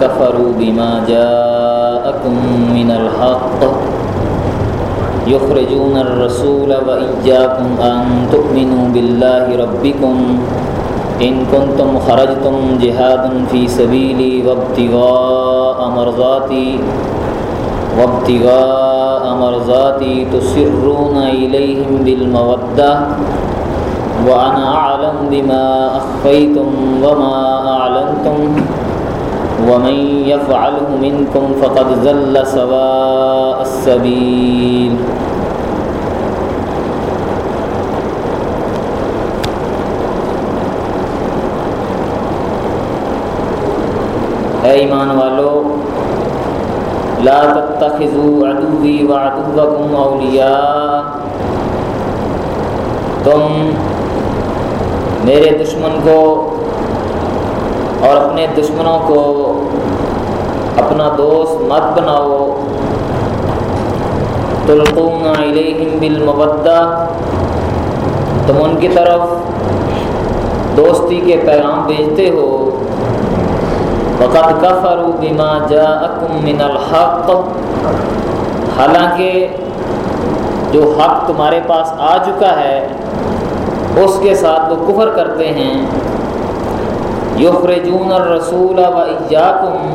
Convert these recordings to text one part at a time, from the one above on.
كفروا بما جاءكم من الحق يخرجون الرسول وإياكم أن تؤمنوا بالله ربكم إن كنتم خرجتم جهادا في سبيلي وابتغاء مرضاتي وابتغاء مرضاتي تسرون إليهم بالمودة وأنا أعلم بما أخفيتم وما أعلنتم ومن يفعله منكم فقد زل سواء السبيل. اے ایمان والو، لا تتخذوا عدوی وعدوکم اولیاء. تم میرے دشمن کو اور اپنے دشمنوں کو اپنا دوست مت بناؤ۔ تلقون علیہم بالمودہ۔ تم ان کی طرف دوستی کے پیغام بھیجتے ہو۔ وقت کفروا بما جاءکم من الحق۔ حالانکہ جو حق تمہارے پاس آ چکا ہے، اس کے ساتھ وہ کفر کرتے ہیں۔ یخرجون الرسول و ایاکم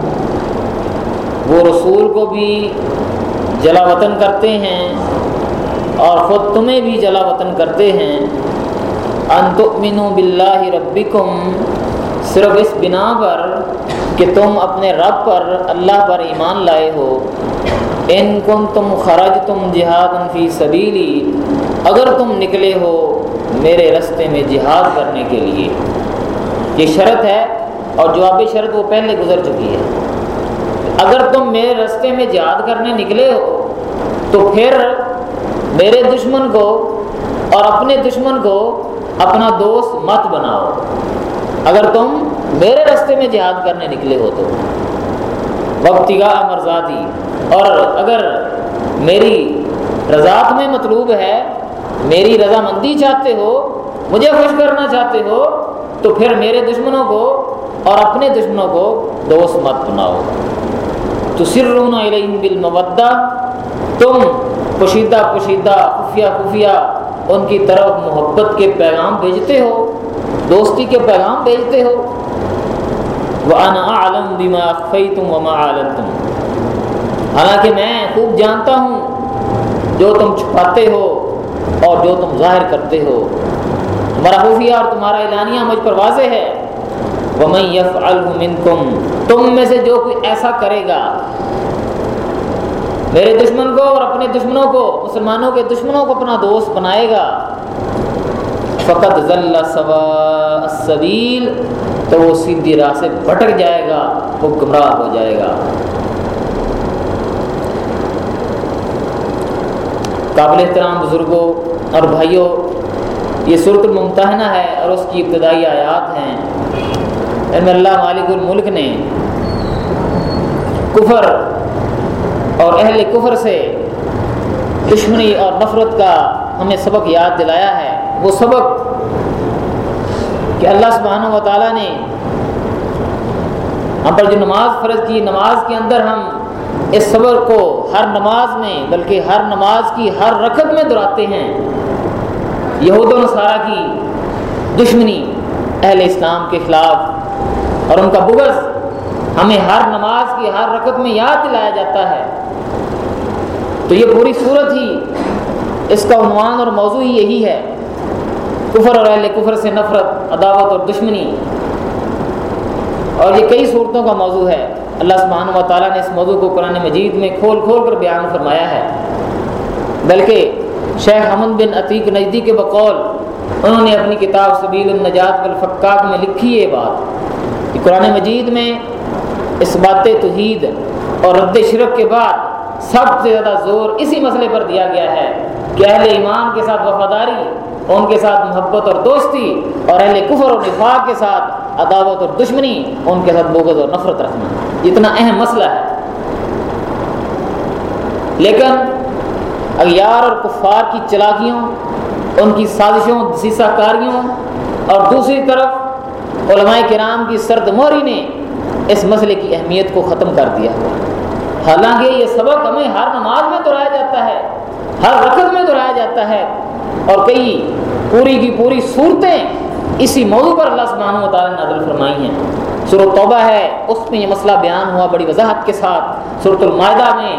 وہ رسول کو بھی جلا وطن کرتے ہیں اور خود تمہیں بھی جلا وطن کرتے ہیں۔ ان تؤمنوا باللہ ربکم۔ صرف اس بنا پر کہ تم اپنے رب پر اللہ پر ایمان لائے ہو۔ ان کن تم خرج تم جہاد فی سبیلی۔ اگر تم نکلے ہو میرے رستے میں جہاد کرنے کے لیے۔ یہ شرط ہے اور جواب شرط وہ پہلے گزر چکی ہے۔ اگر تم میرے رستے میں جہاد کرنے نکلے ہو، تو پھر میرے دشمن کو اور اپنے دشمن کو اپنا دوست مت بناؤ۔ اگر تم میرے رستے میں جہاد کرنے نکلے ہو تو۔ وقتگا مرزادی اور اگر میری رضاعت میں مطلوب ہے، میری رضامندی چاہتے ہو، مجھے خوش کرنا چاہتے ہو تو پھر میرے دشمنوں کو اور اپنے دشمنوں کو دوست مت بناؤ۔ تو سرون علیہم بالمودہ، تم پوشیدہ پوشیدہ، خفیہ خفیہ ان کی طرف محبت کے پیغام بھیجتے ہو، دوستی کے پیغام بھیجتے ہو۔ وہ انا عالم بما فی تم وما عالم تم حالانکہ میں خوب جانتا ہوں جو تم چھپاتے ہو اور جو تم ظاہر کرتے ہو۔ تمہارا خفیہ اور تمہارا اعلانیہ مجھ پر واضح ہے۔ ومن يفعله منكم، تم میں سے جو کوئی ایسا کرے گا۔ میرے دشمن کو اور اپنے دشمنوں کو، مسلمانوں کے دشمنوں کو اپنا دوست بنائے گا۔ فقط ذل سوا السبیل تو وہ سیدھی راہ سے بھٹک جائے گا وہ گمراہ ہو جائے گا۔ قابل احترام بزرگوں اور بھائیوں یہ صورت الممتحنہ ہے اور اس کی ابتدائی آیات ہیں۔ ان اللہ مالک الملک نے کفر اور اہل کفر سے دشمنی اور نفرت کا ہمیں سبق یاد دلایا ہے۔ وہ سبق کہ اللہ سبحانہ و تعالیٰ نے ہم پر جو نماز فرض کی، نماز کے اندر ہم اس صبر کو ہر نماز میں، بلکہ ہر نماز کی ہر رکعت میں دہراتے ہیں۔ یہود و نصارہ کی دشمنی اہل اسلام کے خلاف اور ان کا بغض ہمیں ہر نماز کی ہر رکعت میں یاد دلایا جاتا ہے۔ تو یہ پوری صورت ہی اس کا عنوان اور موضوع ہی یہی ہے۔ کفر اور اہل کفر سے نفرت، عداوت اور دشمنی۔ اور یہ کئی صورتوں کا موضوع ہے۔ اللہ سبحانہ و تعالیٰ نے اس موضوع کو قرآن مجید میں کھول کھول کر بیان فرمایا ہے۔ بلکہ شیخ حمد بن عتیق نجدی کے بقول، انہوں نے اپنی کتاب سبیل النجات والفقاق میں لکھی یہ بات کہ قرآن مجید میں اس بات توحید اور رد شرک کے بعد سب سے زیادہ زور اسی مسئلے پر دیا گیا ہے کہ اہل ایمان کے ساتھ وفاداری، ان کے ساتھ محبت اور دوستی اور اہل کفر اور نفاق کے ساتھ عداوت اور دشمنی، ان کے ساتھ بغض اور نفرت رکھنا۔ اتنا اہم مسئلہ ہے۔ لیکن اغیار اور کفار کی چلاکیوں، ان کی سازشوں سیسہ کاریوں اور دوسری طرف علماء کرام کی سرد موری نے اس مسئلے کی اہمیت کو ختم کر دیا۔ حالانکہ یہ سبق ہمیں ہر نماز میں دہرایا جاتا ہے، ہر رقط میں دہرایا جاتا ہے اور کئی پوری کی پوری صورتیں اسی موضوع پر اللہ سبحانہ و تعالیٰ نے نازل فرمائی ہیں۔ صورت توبہ ہے، اس میں یہ مسئلہ بیان ہوا، بڑی وضاحت کے ساتھ۔ صورت المائدہ میں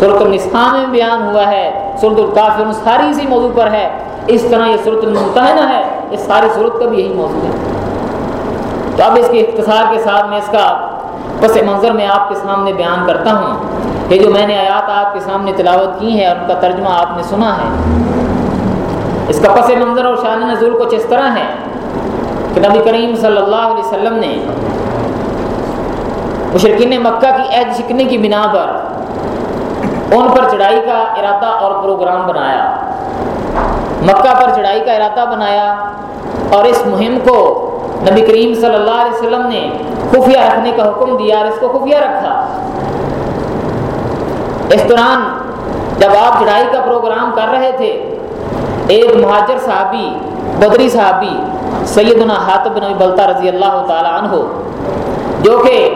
صورت النساء میں بیان ہوا ہے صورت القافر ساری اسی موضوع پر ہے۔ اس طرح یہ صورت المتحنہ ہے، یہ ساری صورت کا بھی یہی موضوع ہے۔ تو اب اس کے اختصار کے ساتھ میں اس کا پس منظر میں آپ کے سامنے بیان کرتا ہوں۔ کہ جو میں نے آیات آپ کے سامنے تلاوت کی ہے اور ان کا ترجمہ آپ نے سنا ہے۔ اس کا پس منظر اور شان نزول کچھ اس طرح ہے کہ نبی کریم صلی اللہ علیہ وسلم نے مشرقین مکہ کی عید شکنے کی بنا پر ان پر چڑھائی کا ارادہ اور پروگرام بنایا۔ مکہ پر چڑھائی کا ارادہ بنایا اور اس مہم کو نبی کریم صلی اللہ علیہ وسلم نے خفیہ رکھنے کا حکم دیا اور اس کو خفیہ رکھا۔ اس دوران جب آپ چڑھائی کا پروگرام کر رہے تھے، ایک مہاجر صحابی، بدری صحابی، سیدنا حاطب نبی بلتا رضی اللہ تعالی عنہ، جو کہ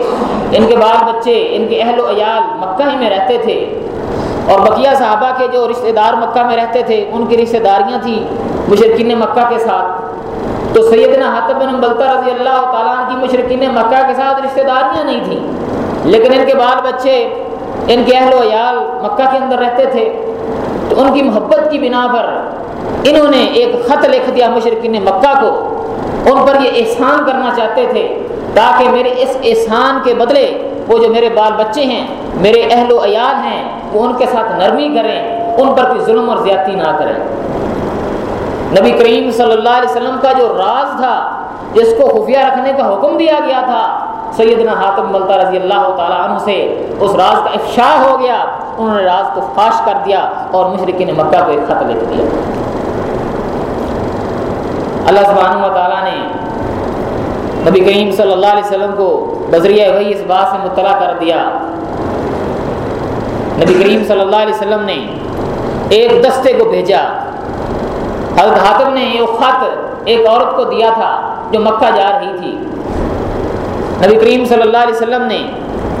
ان کے بال بچے، ان کے اہل و عیال مکہ ہی میں رہتے تھے اور بقیہ صحابہ کے جو رشتہ دار مکہ میں رہتے تھے، ان کی رشتہ داریاں تھیں مشرقین مکہ کے ساتھ۔ تو سیدنا حتب بن بلتا رضی اللہ تعالیٰ کی مشرقین مکہ کے ساتھ رشتہ داریاں نہیں تھیں۔ لیکن ان کے بال بچے، ان کے اہل و عیال مکہ کے اندر رہتے تھے۔ تو ان کی محبت کی بنا پر انہوں نے ایک خط لکھ دیا مشرقین مکہ کو۔ ان پر یہ احسان کرنا چاہتے تھے تاکہ میرے اس احسان کے بدلے وہ جو میرے بال بچے ہیں، میرے اہل و عیال ہیں، وہ ان کے ساتھ نرمی کریں، ان پر کوئی ظلم اور زیادتی نہ کریں۔ نبی کریم صلی اللہ علیہ وسلم کا جو راز تھا، جس کو خفیہ رکھنے کا حکم دیا گیا تھا، سیدنا حاتم ملتا رضی اللہ تعالیٰ عنہ سے اس راز کا افشا ہو گیا۔ انہوں نے راز کو فاش کر دیا اور مشرقین مکہ کو ایک خط لکھ دیا۔ اللہ سبحانہ و تعالیٰ نے نبی کریم صلی اللہ علیہ وسلم کو بذریعہ وہی اس بات سے مطلع کر دیا۔ نبی کریم صلی اللہ علیہ وسلم نے ایک دستے کو بھیجا۔ حضرت حاتم نے یہ خط ایک عورت کو دیا تھا جو مکہ جا رہی تھی۔ نبی کریم صلی اللہ علیہ وسلم نے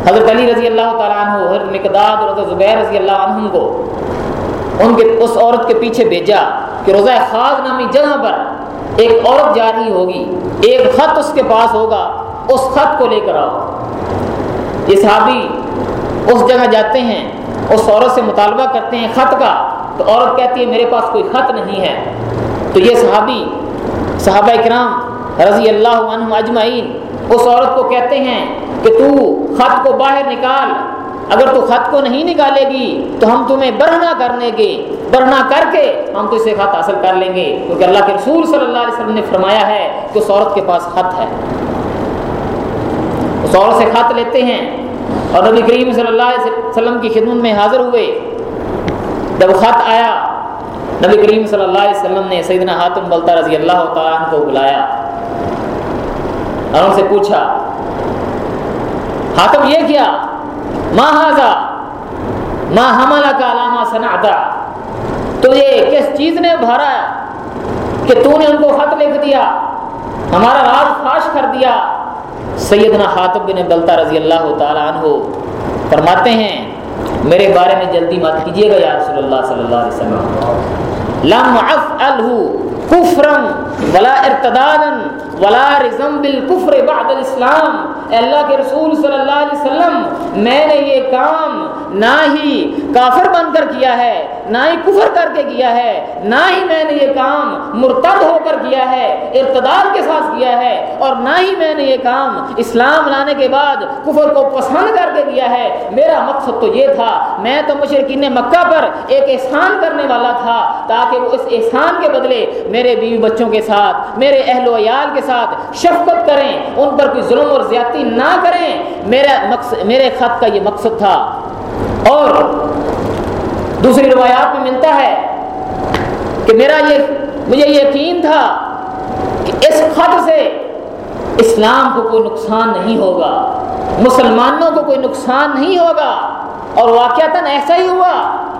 حضرت علی رضی اللہ تعالیٰ عنہ، حضرت مقداد اور حضرت زبیر رضی اللہ عنہ کو ان کے، اس عورت کے پیچھے بھیجا کہ روزہ خاص نامی جگہ پر ایک عورت جا رہی ہوگی، ایک خط اس کے پاس ہوگا، اس خط کو لے کر آؤ۔ یہ صحابی اس جگہ جاتے ہیں، اس عورت سے مطالبہ کرتے ہیں خط کا، تو عورت کہتی ہے، میرے پاس کوئی خط نہیں ہے۔ تو یہ صحابی، صحابہ کرام رضی اللہ عنہ اجمعین، اس عورت کو کہتے ہیں کہ تو خط کو باہر نکال۔ اگر تو خط کو نہیں نکالے گی تو ہم تمہیں برہنا کرنے گے۔ برہنا کر کے ہم تو اسے خط حاصل کر لیں گے۔ کیونکہ اللہ کے رسول صلی اللہ علیہ وسلم نے فرمایا ہے کہ اس عورت کے پاس خط ہے۔ اس عورت سے خط لیتے ہیں۔ اور نبی کریم صلی اللہ علیہ وسلم کی خدمت میں حاضر ہوئے۔ جب خط آیا، نبی کریم صلی اللہ علیہ وسلم نے سیدنا حاتم بلتا رضی اللہ تعالیٰ عنہ کو بلایا۔ اور ان سے پوچھا، حاتم یہ کیا؟ ماں حاضا ماں حملہ کا علامہ سناتا تو یہ کس چیز نے بھرا کہ تو نے ان کو خط لکھ دیا؟ ہمارا راز فاش کر دیا۔ سیدنا حاتم بن بلتا رضی اللہ تعالیٰ عنہ فرماتے ہیں، میرے بارے میں جلدی مت کیجیے گا یا رسول اللہ صلی اللہ علیہ وسلم۔ لم افعلہ کفرم ولا ارتدادا ولا رزم بالکفر بعد الاسلام اے اللہ کے رسول صلی اللہ علیہ وسلم، میں نے یہ کام نہ ہی کافر بن کر کیا ہے، نہ ہی کفر کر کے کیا ہے، نہ ہی میں نے یہ کام مرتد ہو کر کیا ہے، ارتداد کے ساتھ کیا ہے، اور نہ ہی میں نے یہ کام اسلام لانے کے بعد کفر کو پسند کر کے کیا ہے۔ میرا مقصد تو یہ تھا، میں تو مشرقین مکہ پر ایک احسان کرنے والا تھا، تاکہ وہ اس احسان کے بدلے میں میرے بیوی بچوں کے ساتھ، میرے اہل و عیال کے ساتھ شفقت کریں، ان پر کوئی ظلم اور زیادتی نہ کریں۔ میرا مقصد میرے خط کا یہ مقصد تھا۔ اور دوسری روایات میں ملتا ہے کہ میرا یہ، مجھے یقین تھا کہ اس خط سے اسلام کو کوئی نقصان نہیں ہوگا۔ مسلمانوں کو کوئی نقصان نہیں ہوگا اور واقعات ایسا ہی ہوا،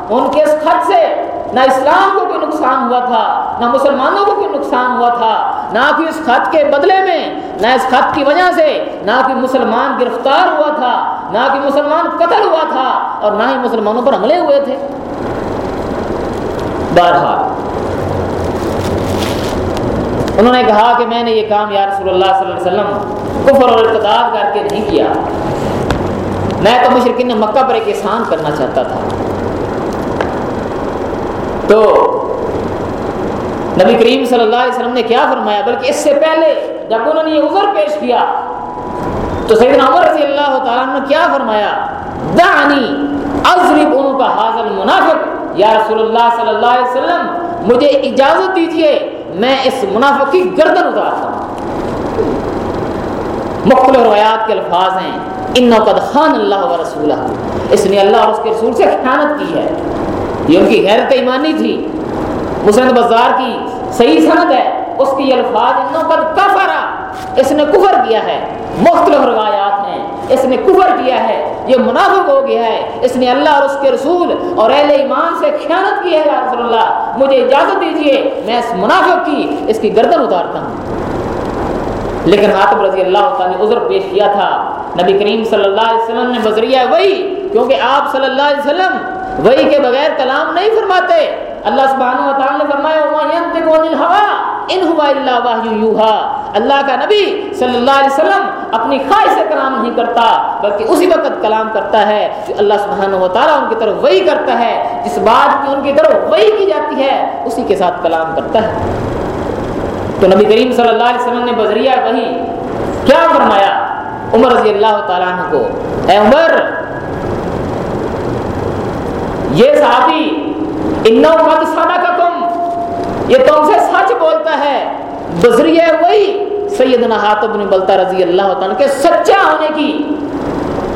ان کے اس خط سے نہ اسلام کو کوئی نقصان ہوا تھا، نہ مسلمانوں کو کوئی نقصان ہوا تھا، نہ کہ اس خط کے بدلے میں، نہ اس خط کی وجہ سے نہ کہ مسلمان گرفتار ہوا تھا، نہ کہ مسلمان قتل ہوا تھا اور نہ ہی مسلمانوں پر حملے ہوئے تھے۔ بہرحال انہوں نے کہا کہ میں نے یہ کام یا رسول اللہ صلی اللہ علیہ وسلم کفر اور ارتداد کر کے نہیں کیا۔ میں تو مشرقین مکہ پر ایک احسان کرنا چاہتا تھا۔ تو نبی کریم صلی اللہ علیہ وسلم نے کیا فرمایا؟ بلکہ اس سے پہلے جب انہوں نے یہ عذر پیش کیا، تو سیدنا عمر رضی اللہ تعالیٰ نے کیا فرمایا؟ دعنی اضرب ان کا حاضر منافق یا رسول اللہ صلی اللہ علیہ وسلم، مجھے اجازت دیجیے میں اس منافق کی گردن اتارتا ہوں۔ مختلف روایات کے الفاظ ہیں ان قد خان اللہ و رسول اس نے اللہ اور اس کے رسول سے خیانت کی ہے۔ یہ ان کی غیرت ایمانی تھی۔ مسند بازار کی صحیح سند ہے۔ اس کی الفاظ ان قد کفرا اس نے کفر کیا ہے۔ مختلف روایات اس نے کفر کیا ہے، یہ منافق ہو گیا ہے۔ اس نے اللہ اور اس کے رسول اور اہل ایمان سے خیانت کی ہے، یا رسول اللہ، مجھے اجازت دیجیے، میں اس منافق کی، اس کی گردن اتارتا ہوں۔ لیکن حاتم رضی اللہ تعالیٰ نے عذر پیش کیا تھا۔ نبی کریم صلی اللہ علیہ وسلم نے بذریعہ وہی، کیونکہ آپ صلی اللہ علیہ وسلم وہی کے بغیر کلام نہیں فرماتے۔ اللہ سبحانہ و تعالیٰ نے فرمایا، وما ينطق عن الهوى ان هو الا وحی یوحى اللہ کا نبی صلی اللہ علیہ وسلم اپنی خواہش سے کلام نہیں کرتا، بلکہ اسی وقت کلام کرتا ہے جو اللہ سبحانہ و تعالیٰ ان کی طرف وہی کرتا ہے۔ جس بات کی ان کی طرف وہی کی جاتی ہے، اسی کے ساتھ کلام کرتا ہے۔ تو نبی کریم صلی اللہ علیہ وسلم نے بذریعہ وہی کیا فرمایا؟ عمر رضی اللہ تعالیٰ عنہ کو، اے عمر، یہ صحابی قد صدقکم یہ تم سے سچ بولتا ہے۔ بذریعہ وہی سیدنا حاتب بن بلتا رضی اللہ تعالیٰ کے سچا ہونے کی۔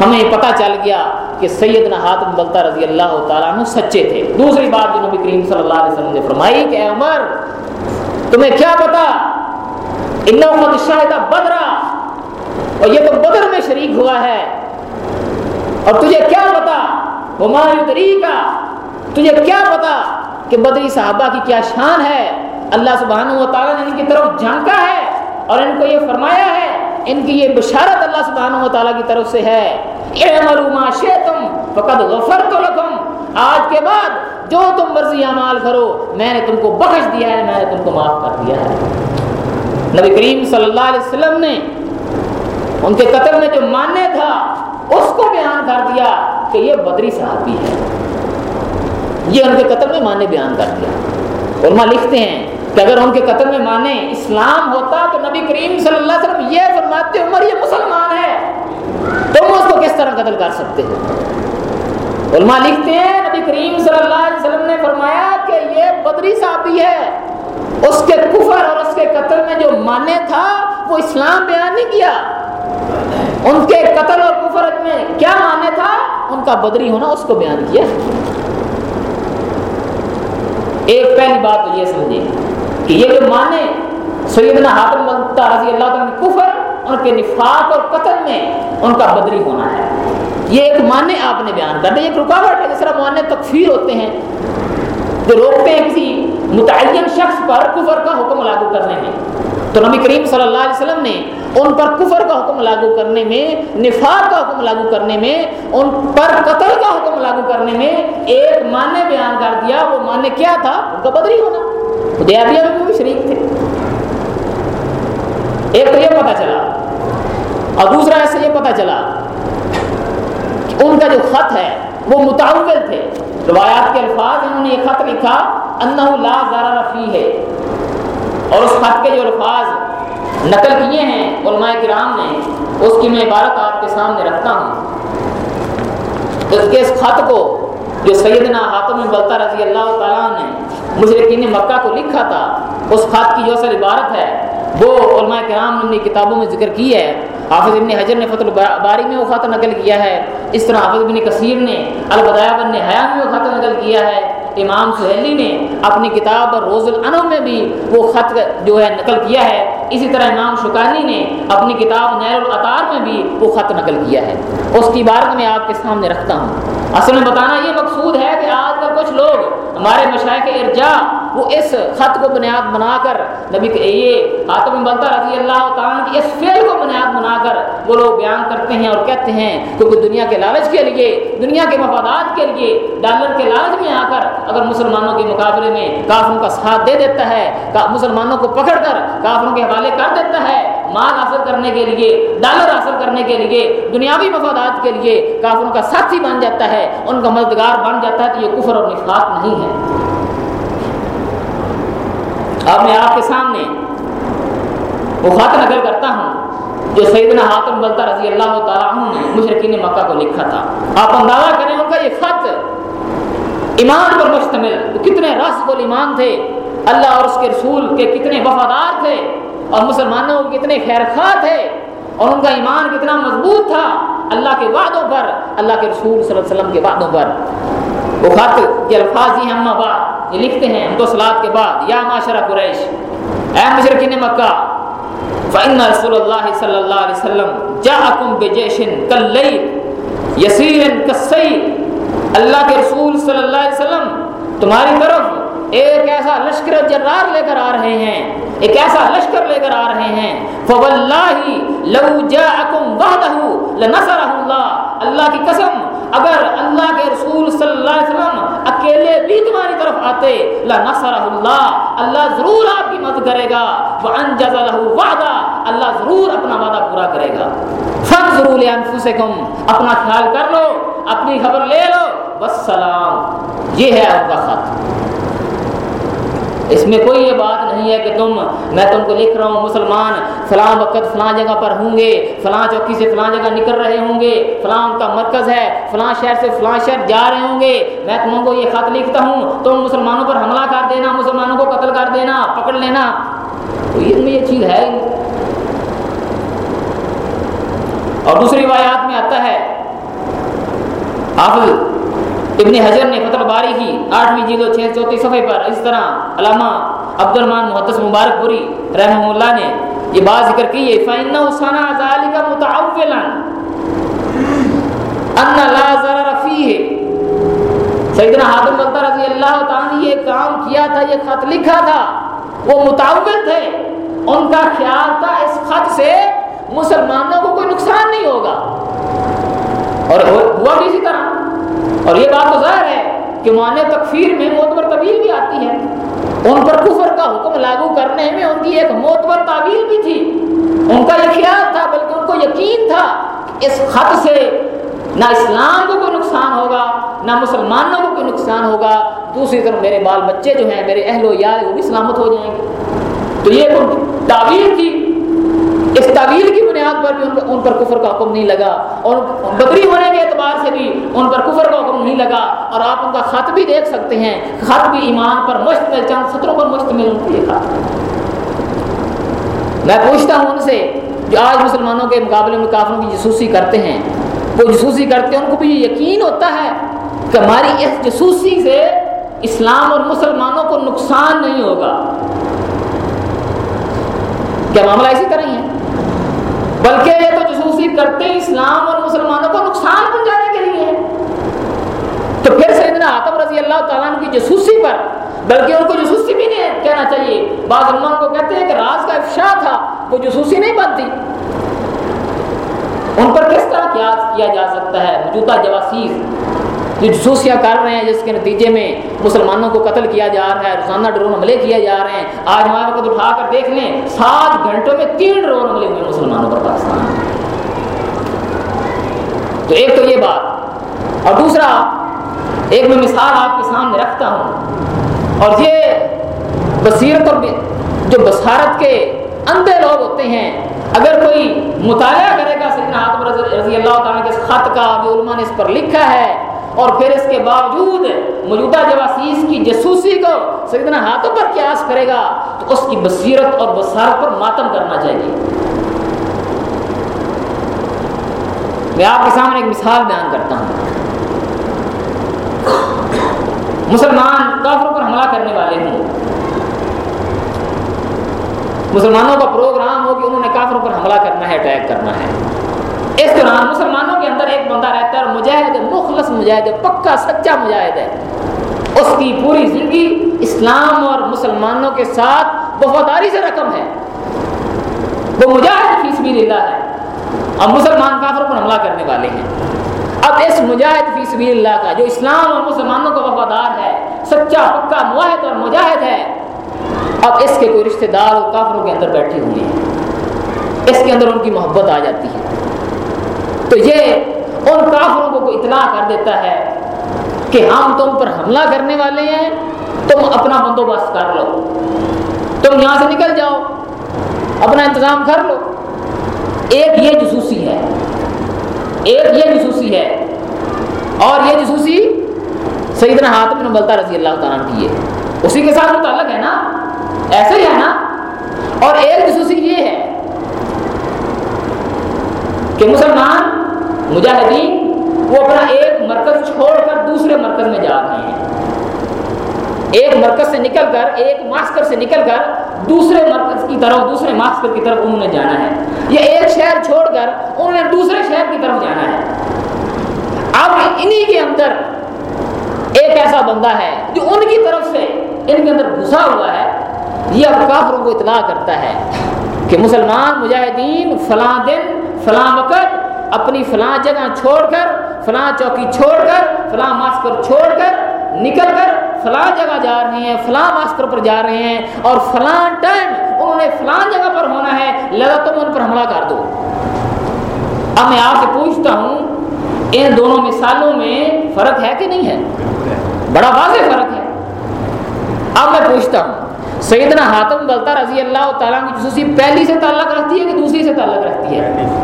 ہمیں پتہ چل گیا کہ سیدنا حاتم بلتا رضی اللہ تعالیٰ عنہ سچے تھے۔ دوسری بات جو نبی کریم صلی اللہ علیہ وسلم نے فرمائی کہ اے عمر، تمہیں کیا پتا انو شاہدہ بدرہ اور یہ تو بدر میں شریک ہوا ہے۔ اور تجھے کیا پتا ہمایو طریقہ تجھے کیا پتا کہ بدری صحابہ کی کیا شان ہے؟ اللہ سبحانہ و تعالیٰ نے ان کی طرف جھانکا ہے اور ان کو یہ فرمایا ہے، ان کی یہ بشارت اللہ سبحانہ و تعالیٰ کی طرف سے ہے۔ ما شئتم فقد غفرت آج کے بعد جو تم مرضی اعمال کرو، میں نے تم کو بخش دیا ہے، میں نے تم کو معاف کر دیا ہے۔ نبی کریم صلی اللہ علیہ وسلم نے ان کے قتل میں جو ماننے تھا، اس کو بیان کر دیا کہ یہ بدری صحابی ہے۔ یہ ان کے قتل میں ماننے بیان کر دیا۔ علماء لکھتے ہیں کہ اگر ان کے قتل میں مانے اسلام ہوتا تو نبی کریم صلی اللہ علیہ وسلم یہ فرماتے، عمر یہ مسلمان ہے۔ تم اس کو کس طرح قتل کر سکتے ہو علماء لکھتے ہیں، نبی کریم صلی اللہ علیہ وسلم نے فرمایا کہ یہ بدری صحابی ہے۔ اس کے کفر اور اس کے قتل میں جو مانے تھا، وہ اسلام بیان نہیں کیا۔ ان کے قتل اور کفر میں کیا مانے تھا؟ ان کا بدری ہونا اس کو بیان کیا۔ ایک پہلی بات تو یہ سمجھے کہ یہ جو مانے سیدنا حاتم رضی اللہ تعالیٰ کفر، ان کے نفاق اور قتل میں ان کا بدری ہونا ہے۔ یہ ایک معنی آپ نے بیان کر دیا ایک رکاوٹ ہے، جس طرح معنی تکفیر ہوتے ہیں۔ جو روکتے ہیں کسی متعین شخص پر کفر کا حکم لاگو کرنے میں۔ تو نبی کریم صلی اللہ علیہ وسلم نے ان پر کفر کا حکم لاگو کرنے میں، نفاق کا حکم لاگو کرنے میں، ان پر قتل کا حکم لاگو کرنے میں ایک معنی بیان کر دیا۔ وہ معنی کیا تھا؟ ان کا بدری ہونا۔ حدیبیہ میں بھی شریک تھے۔ ایک تو یہ پتا چلا اور دوسرا ایسے یہ پتا چلا کہ ان کا جو خط ہے، وہ متعول تھے۔ روایات کے الفاظ انہوں نے یہ خط لکھا انہ لا ضرر فی ہے اور اس خط کے جو الفاظ نقل کیے ہیں علماء کرام نے، اس کی میں عبارت آپ کے سامنے رکھتا ہوں۔ اس کے اس خط کو جو سیدنا حاتم بلتا رضی اللہ تعالیٰ نے مشرقین مکہ کو لکھا تھا، اس خط کی جو اصل عبارت ہے، وہ علماء کرام نے کتابوں میں ذکر کی ہے۔ حافظ ابن حجر نے فتح الباری میں وہ خط نقل کیا ہے۔ اس طرح حافظ ابن کثیر نے البدایہ بن حیا میں وہ خط نقل کیا ہے۔ امام سہیلی نے اپنی کتاب روز العنو میں بھی وہ خط جو ہے نقل کیا ہے، اسی طرح امام شکانی نے اپنی کتاب نیر العطار میں بھی وہ خط نقل کیا ہے۔ اس کی عبارت میں آپ کے سامنے رکھتا ہوں۔ اصل میں بتانا یہ مقصود ہے کہ آج کچھ لوگ ہمارے مشاعق ارجا وہ اس خط کو بنیاد بنا کر نبی کہ یہ آتم بلتا رضی اللہ تعالیٰ کی اس فعل کو بنیاد بنا کر وہ لوگ بیان کرتے ہیں اور کہتے ہیں، کیونکہ دنیا کے لالچ کے لیے، دنیا کے مفادات کے لیے ڈالر کے لالچ میں آ کر اگر مسلمانوں کے مقابلے میں کافروں کا ساتھ دے دیتا ہے مسلمانوں کو پکڑ کر کافروں کے حوالے کر دیتا ہے مال حاصل کرنے کے لیے، ڈالر حاصل کرنے کے لیے، دنیاوی مفادات کے لیے کافروں کا ساتھی بن جاتا ہے، ان کا مددگار بن جاتا ہے، تو یہ کفر اور نفاق نہیں ہے۔ اب میں آپ کے سامنے وہ خط نقل کرتا ہوں، جو سیدنا حاتم بلتا رضی اللہ تعالیٰ عنہ نے مشرقین مکہ کو لکھا تھا۔ آپ اندازہ کریں ان کا یہ خط ایمان پر مشتمل، کتنے رس ایمان تھے، اللہ اور اس کے رسول کے کتنے وفادار تھے۔ اور مسلمانوں کے کتنے خیر خواہ تھے اور ان کا ایمان کتنا مضبوط تھا اللہ کے وعدوں پر، اللہ کے رسول صلی اللہ علیہ وسلم کے وعدوں پر۔ وہ خط کے الفاظ ہی ہم بعد یہ لکھتے ہیں دو سلاد کے بعد۔ یا معاشرہ قریش، اے مشرقین مکہ، فإن رسول اللہ صلی اللہ علیہ وسلم جاءکم بجیشن کاللیل یسیر کالسیل۔ اللہ کے رسول صلی اللہ علیہ وسلم، تمہاری طرف ایک ایسا لشکر جرار لے کر آ رہے ہیں، ایک ایسا لشکر لے کر آ رہے ہیں۔ فواللہ لو جاءکم وحدہ لنصرہ اللہ اللہ کی قسم، اگر اللہ کے رسول صلی اللہ علیہ وسلم اکیلے بھی تمہاری طرف آتے لنصرہ اللہ اللہ ضرور آپ کی مدد کرے گا۔ وانجز له وعدہ اللہ ضرور اپنا وعدہ پورا کرے گا۔ فانظروا لانفسکم اپنا خیال کر لو، اپنی خبر لے لو۔ والسلام۔ یہ ہے آپ کا خط۔ اس میں کوئی یہ بات نہیں ہے کہ تم میں تم کو لکھ رہا ہوں مسلمان، فلاں وقت فلاں جگہ پر ہوں گے، فلاں چوکی سے فلاں جگہ نکل رہے ہوں گے، فلاں ان کا مرکز ہے، فلاں شہر سے فلاں شہر جا رہے ہوں گے۔ میں تم کو یہ خط لکھتا ہوں، تم مسلمانوں پر حملہ کر دینا، مسلمانوں کو قتل کر دینا، پکڑ لینا۔ تو یہ یہ چیز ہے اور دوسری روایات میں آتا ہے، حافظ ابن حجر نے فتح باری کی، آٹھویں جلد و چھ چوتیس صفحے پر۔ اس طرح علامہ عبد الرحمان محدث مبارک پوری رحمہ اللہ نے یہ بات ذکر کی ہے، فَإِنَّهُ صَنَعَ ذَلِكَ مُتَعَوِّلًا أَنَّ لَا ضَرَرَ فِيهِ۔ سیدنا حاتم بلتا رضی اللہ تعالیٰ نے یہ کام کیا تھا، یہ خط لکھا تھا۔ وہ متعول تھے۔ ان کا خیال تھا، اس خط سے مسلمانوں کو کوئی نقصان نہیں ہوگا۔ اور ہوا بھی اسی طرح۔ اور یہ بات تو ظاہر ہے کہ معنی تکفیر میں معتبر طویل بھی آتی ہے۔ ان پر کفر کا حکم لاگو کرنے میں ان کی ایک معتبر تعبیر بھی تھی۔ ان کا یہ خیال تھا، بلکہ ان کو یقین تھا کہ اس خط سے نہ اسلام کو کوئی نقصان ہوگا، نہ مسلمانوں کو کوئی نقصان ہوگا۔ دوسری طرف میرے بال بچے جو ہیں، میرے اہل و یار وہ بھی سلامت ہو جائیں گے۔ تو یہ تعبیر تھی۔ اس تعویل کی بنیاد پر بھی ان پر کفر کا حکم نہیں لگا اور بدری ہونے کے اعتبار سے بھی ان پر کفر کا حکم نہیں لگا اور آپ ان کا خط بھی دیکھ سکتے ہیں۔ خط بھی ایمان پر مشتمل چند سطروں پر مشتمل ان کے خط۔ میں پوچھتا ہوں ان سے جو آج مسلمانوں کے مقابلے میں کافروں کی جسوسی کرتے ہیں۔ وہ جسوسی کرتے ہیں، ان کو بھی یہ یقین ہوتا ہے کہ ہماری اس جسوسی سے اسلام اور مسلمانوں کو نقصان نہیں ہوگا۔ کیا معاملہ اسی طرح ہی ہے؟ بلکہ یہ تو جسوسی کرتے اسلام اور مسلمانوں کو نقصان پہنچانے کے لیے۔ تو پھر سیدنا آتم رضی اللہ تعالیٰ کی جسوسی پر، بلکہ ان کو جسوسی بھی نہیں کہنا چاہیے۔ بعض علماء کو کہتے ہیں کہ راز کا افشا تھا، وہ جسوسی نہیں بنتی۔ ان پر کس طرح کیا جا سکتا ہے؟ موجودہ جواسیز جو جسوسیاں کر رہے ہیں، جس کے نتیجے میں مسلمانوں کو قتل کیا جا رہا ہے، روزانہ ڈرون حملے کیے جا رہے ہیں۔ آج ہمارے وقت اٹھا کر دیکھ لیں، سات گھنٹوں میں تین ڈرون حملے ہوئے مسلمانوں پر پاکستان۔ تو ایک تو یہ بات، اور دوسرا، ایک میں مثال آپ کے سامنے رکھتا ہوں، اور یہ بصیرت اور جو بصارت کے اندھے لوگ ہوتے ہیں، اگر کوئی مطالعہ کرے گا سیدنا آتم رضی اللہ تعالیٰ کے اس خط کا، جو علماء نے اس پر لکھا ہے اور پھر اس کے باوجود موجودہ جواسیس کی جسوسی کو سیدنا ہاتھوں پر قیاس کرے گا، تو اس کی بصیرت اور بصارت پر ماتم کرنا چاہیے۔ میں آپ کے سامنے ایک مثال بیان کرتا ہوں۔ مسلمان کافروں پر حملہ کرنے والے ہوں۔ مسلمانوں کا پروگرام ہو کہ انہوں نے کافروں پر حملہ کرنا ہے، اٹیک کرنا ہے۔ اس دوران مسلمانوں کے اندر ایک بندہ رہتا ہے اور مجاہد مخلص مجاہد، پکا سچا مجاہد ہے۔ اس کی پوری زندگی اسلام اور مسلمانوں کے ساتھ وفاداری سے رقم ہے۔ وہ مجاہد فی سبیل اللہ ہے۔ اب مسلمان کافروں پر حملہ کرنے والے ہیں۔ اب اس مجاہد فی سبیل اللہ کا جو اسلام اور مسلمانوں کا وفادار ہے، سچا، پکا معاہد اور مجاہد ہے، اب اس کے کوئی رشتہ دار اور کافروں کے اندر بیٹھے ہوئے ہیں۔ اس کے اندر ان کی محبت آ جاتی ہے۔ تو یہ ان کافروں کو اطلاع کر دیتا ہے کہ ہم تم پر حملہ کرنے والے ہیں، تم اپنا بندوبست کر لو۔ تم یہاں سے نکل جاؤ، اپنا انتظام کر لو۔ ایک یہ جسوسی ہے۔ ایک یہ جسوسی ہے۔ اور یہ جسوسی سیدنا حاتم بن بلتا رضی اللہ تعالیٰ کی ہے۔ اسی کے ساتھ متعلق ہے نا؟ ایسے ہی ہے نا؟ اور ایک جسوسی یہ ہے کہ مسلمان مجاہدین وہ اپنا ایک مرکز چھوڑ کر دوسرے مرکز میں جا رہے ہیں۔ ایک مرکز سے نکل کر، ایک ماسکر سے نکل کر دوسرے مرکز کی طرف، دوسرے ماسکر کی طرف انہوں نے جانا ہے۔ یہ ایک شہر چھوڑ کر انہوں نے دوسرے شہر کی طرف جانا ہے۔ اب انہی کے اندر ایک ایسا بندہ ہے جو ان کی طرف سے ان کے اندر گھسا ہوا ہے۔ یہ اب کافروں کو اطلاع کرتا ہے کہ مسلمان مجاہدین فلاں دن، فلاں وقت اپنی فلاں جگہ چھوڑ کر فلاں چوکی چھوڑ کر فلاں ماسکر چھوڑ کر نکل کر فلاں جگہ جا رہے ہیں، فلاں ماسکر پر جا رہے ہیں اور فلاں ٹائم انہوں نے فلاں جگہ پر ہونا ہے، لگا تم ان پر حملہ کر دو۔ اب میں آپ سے پوچھتا ہوں، ان دونوں مثالوں میں فرق ہے کہ نہیں ہے؟ بڑا واضح فرق ہے۔ اب میں پوچھتا ہوں، سیدنا حاتم بلتا رضی اللہ تعالیٰ کی جسوسی پہلی سے تعلق رکھتی ہے کہ دوسری سے تعلق رکھتی ہے؟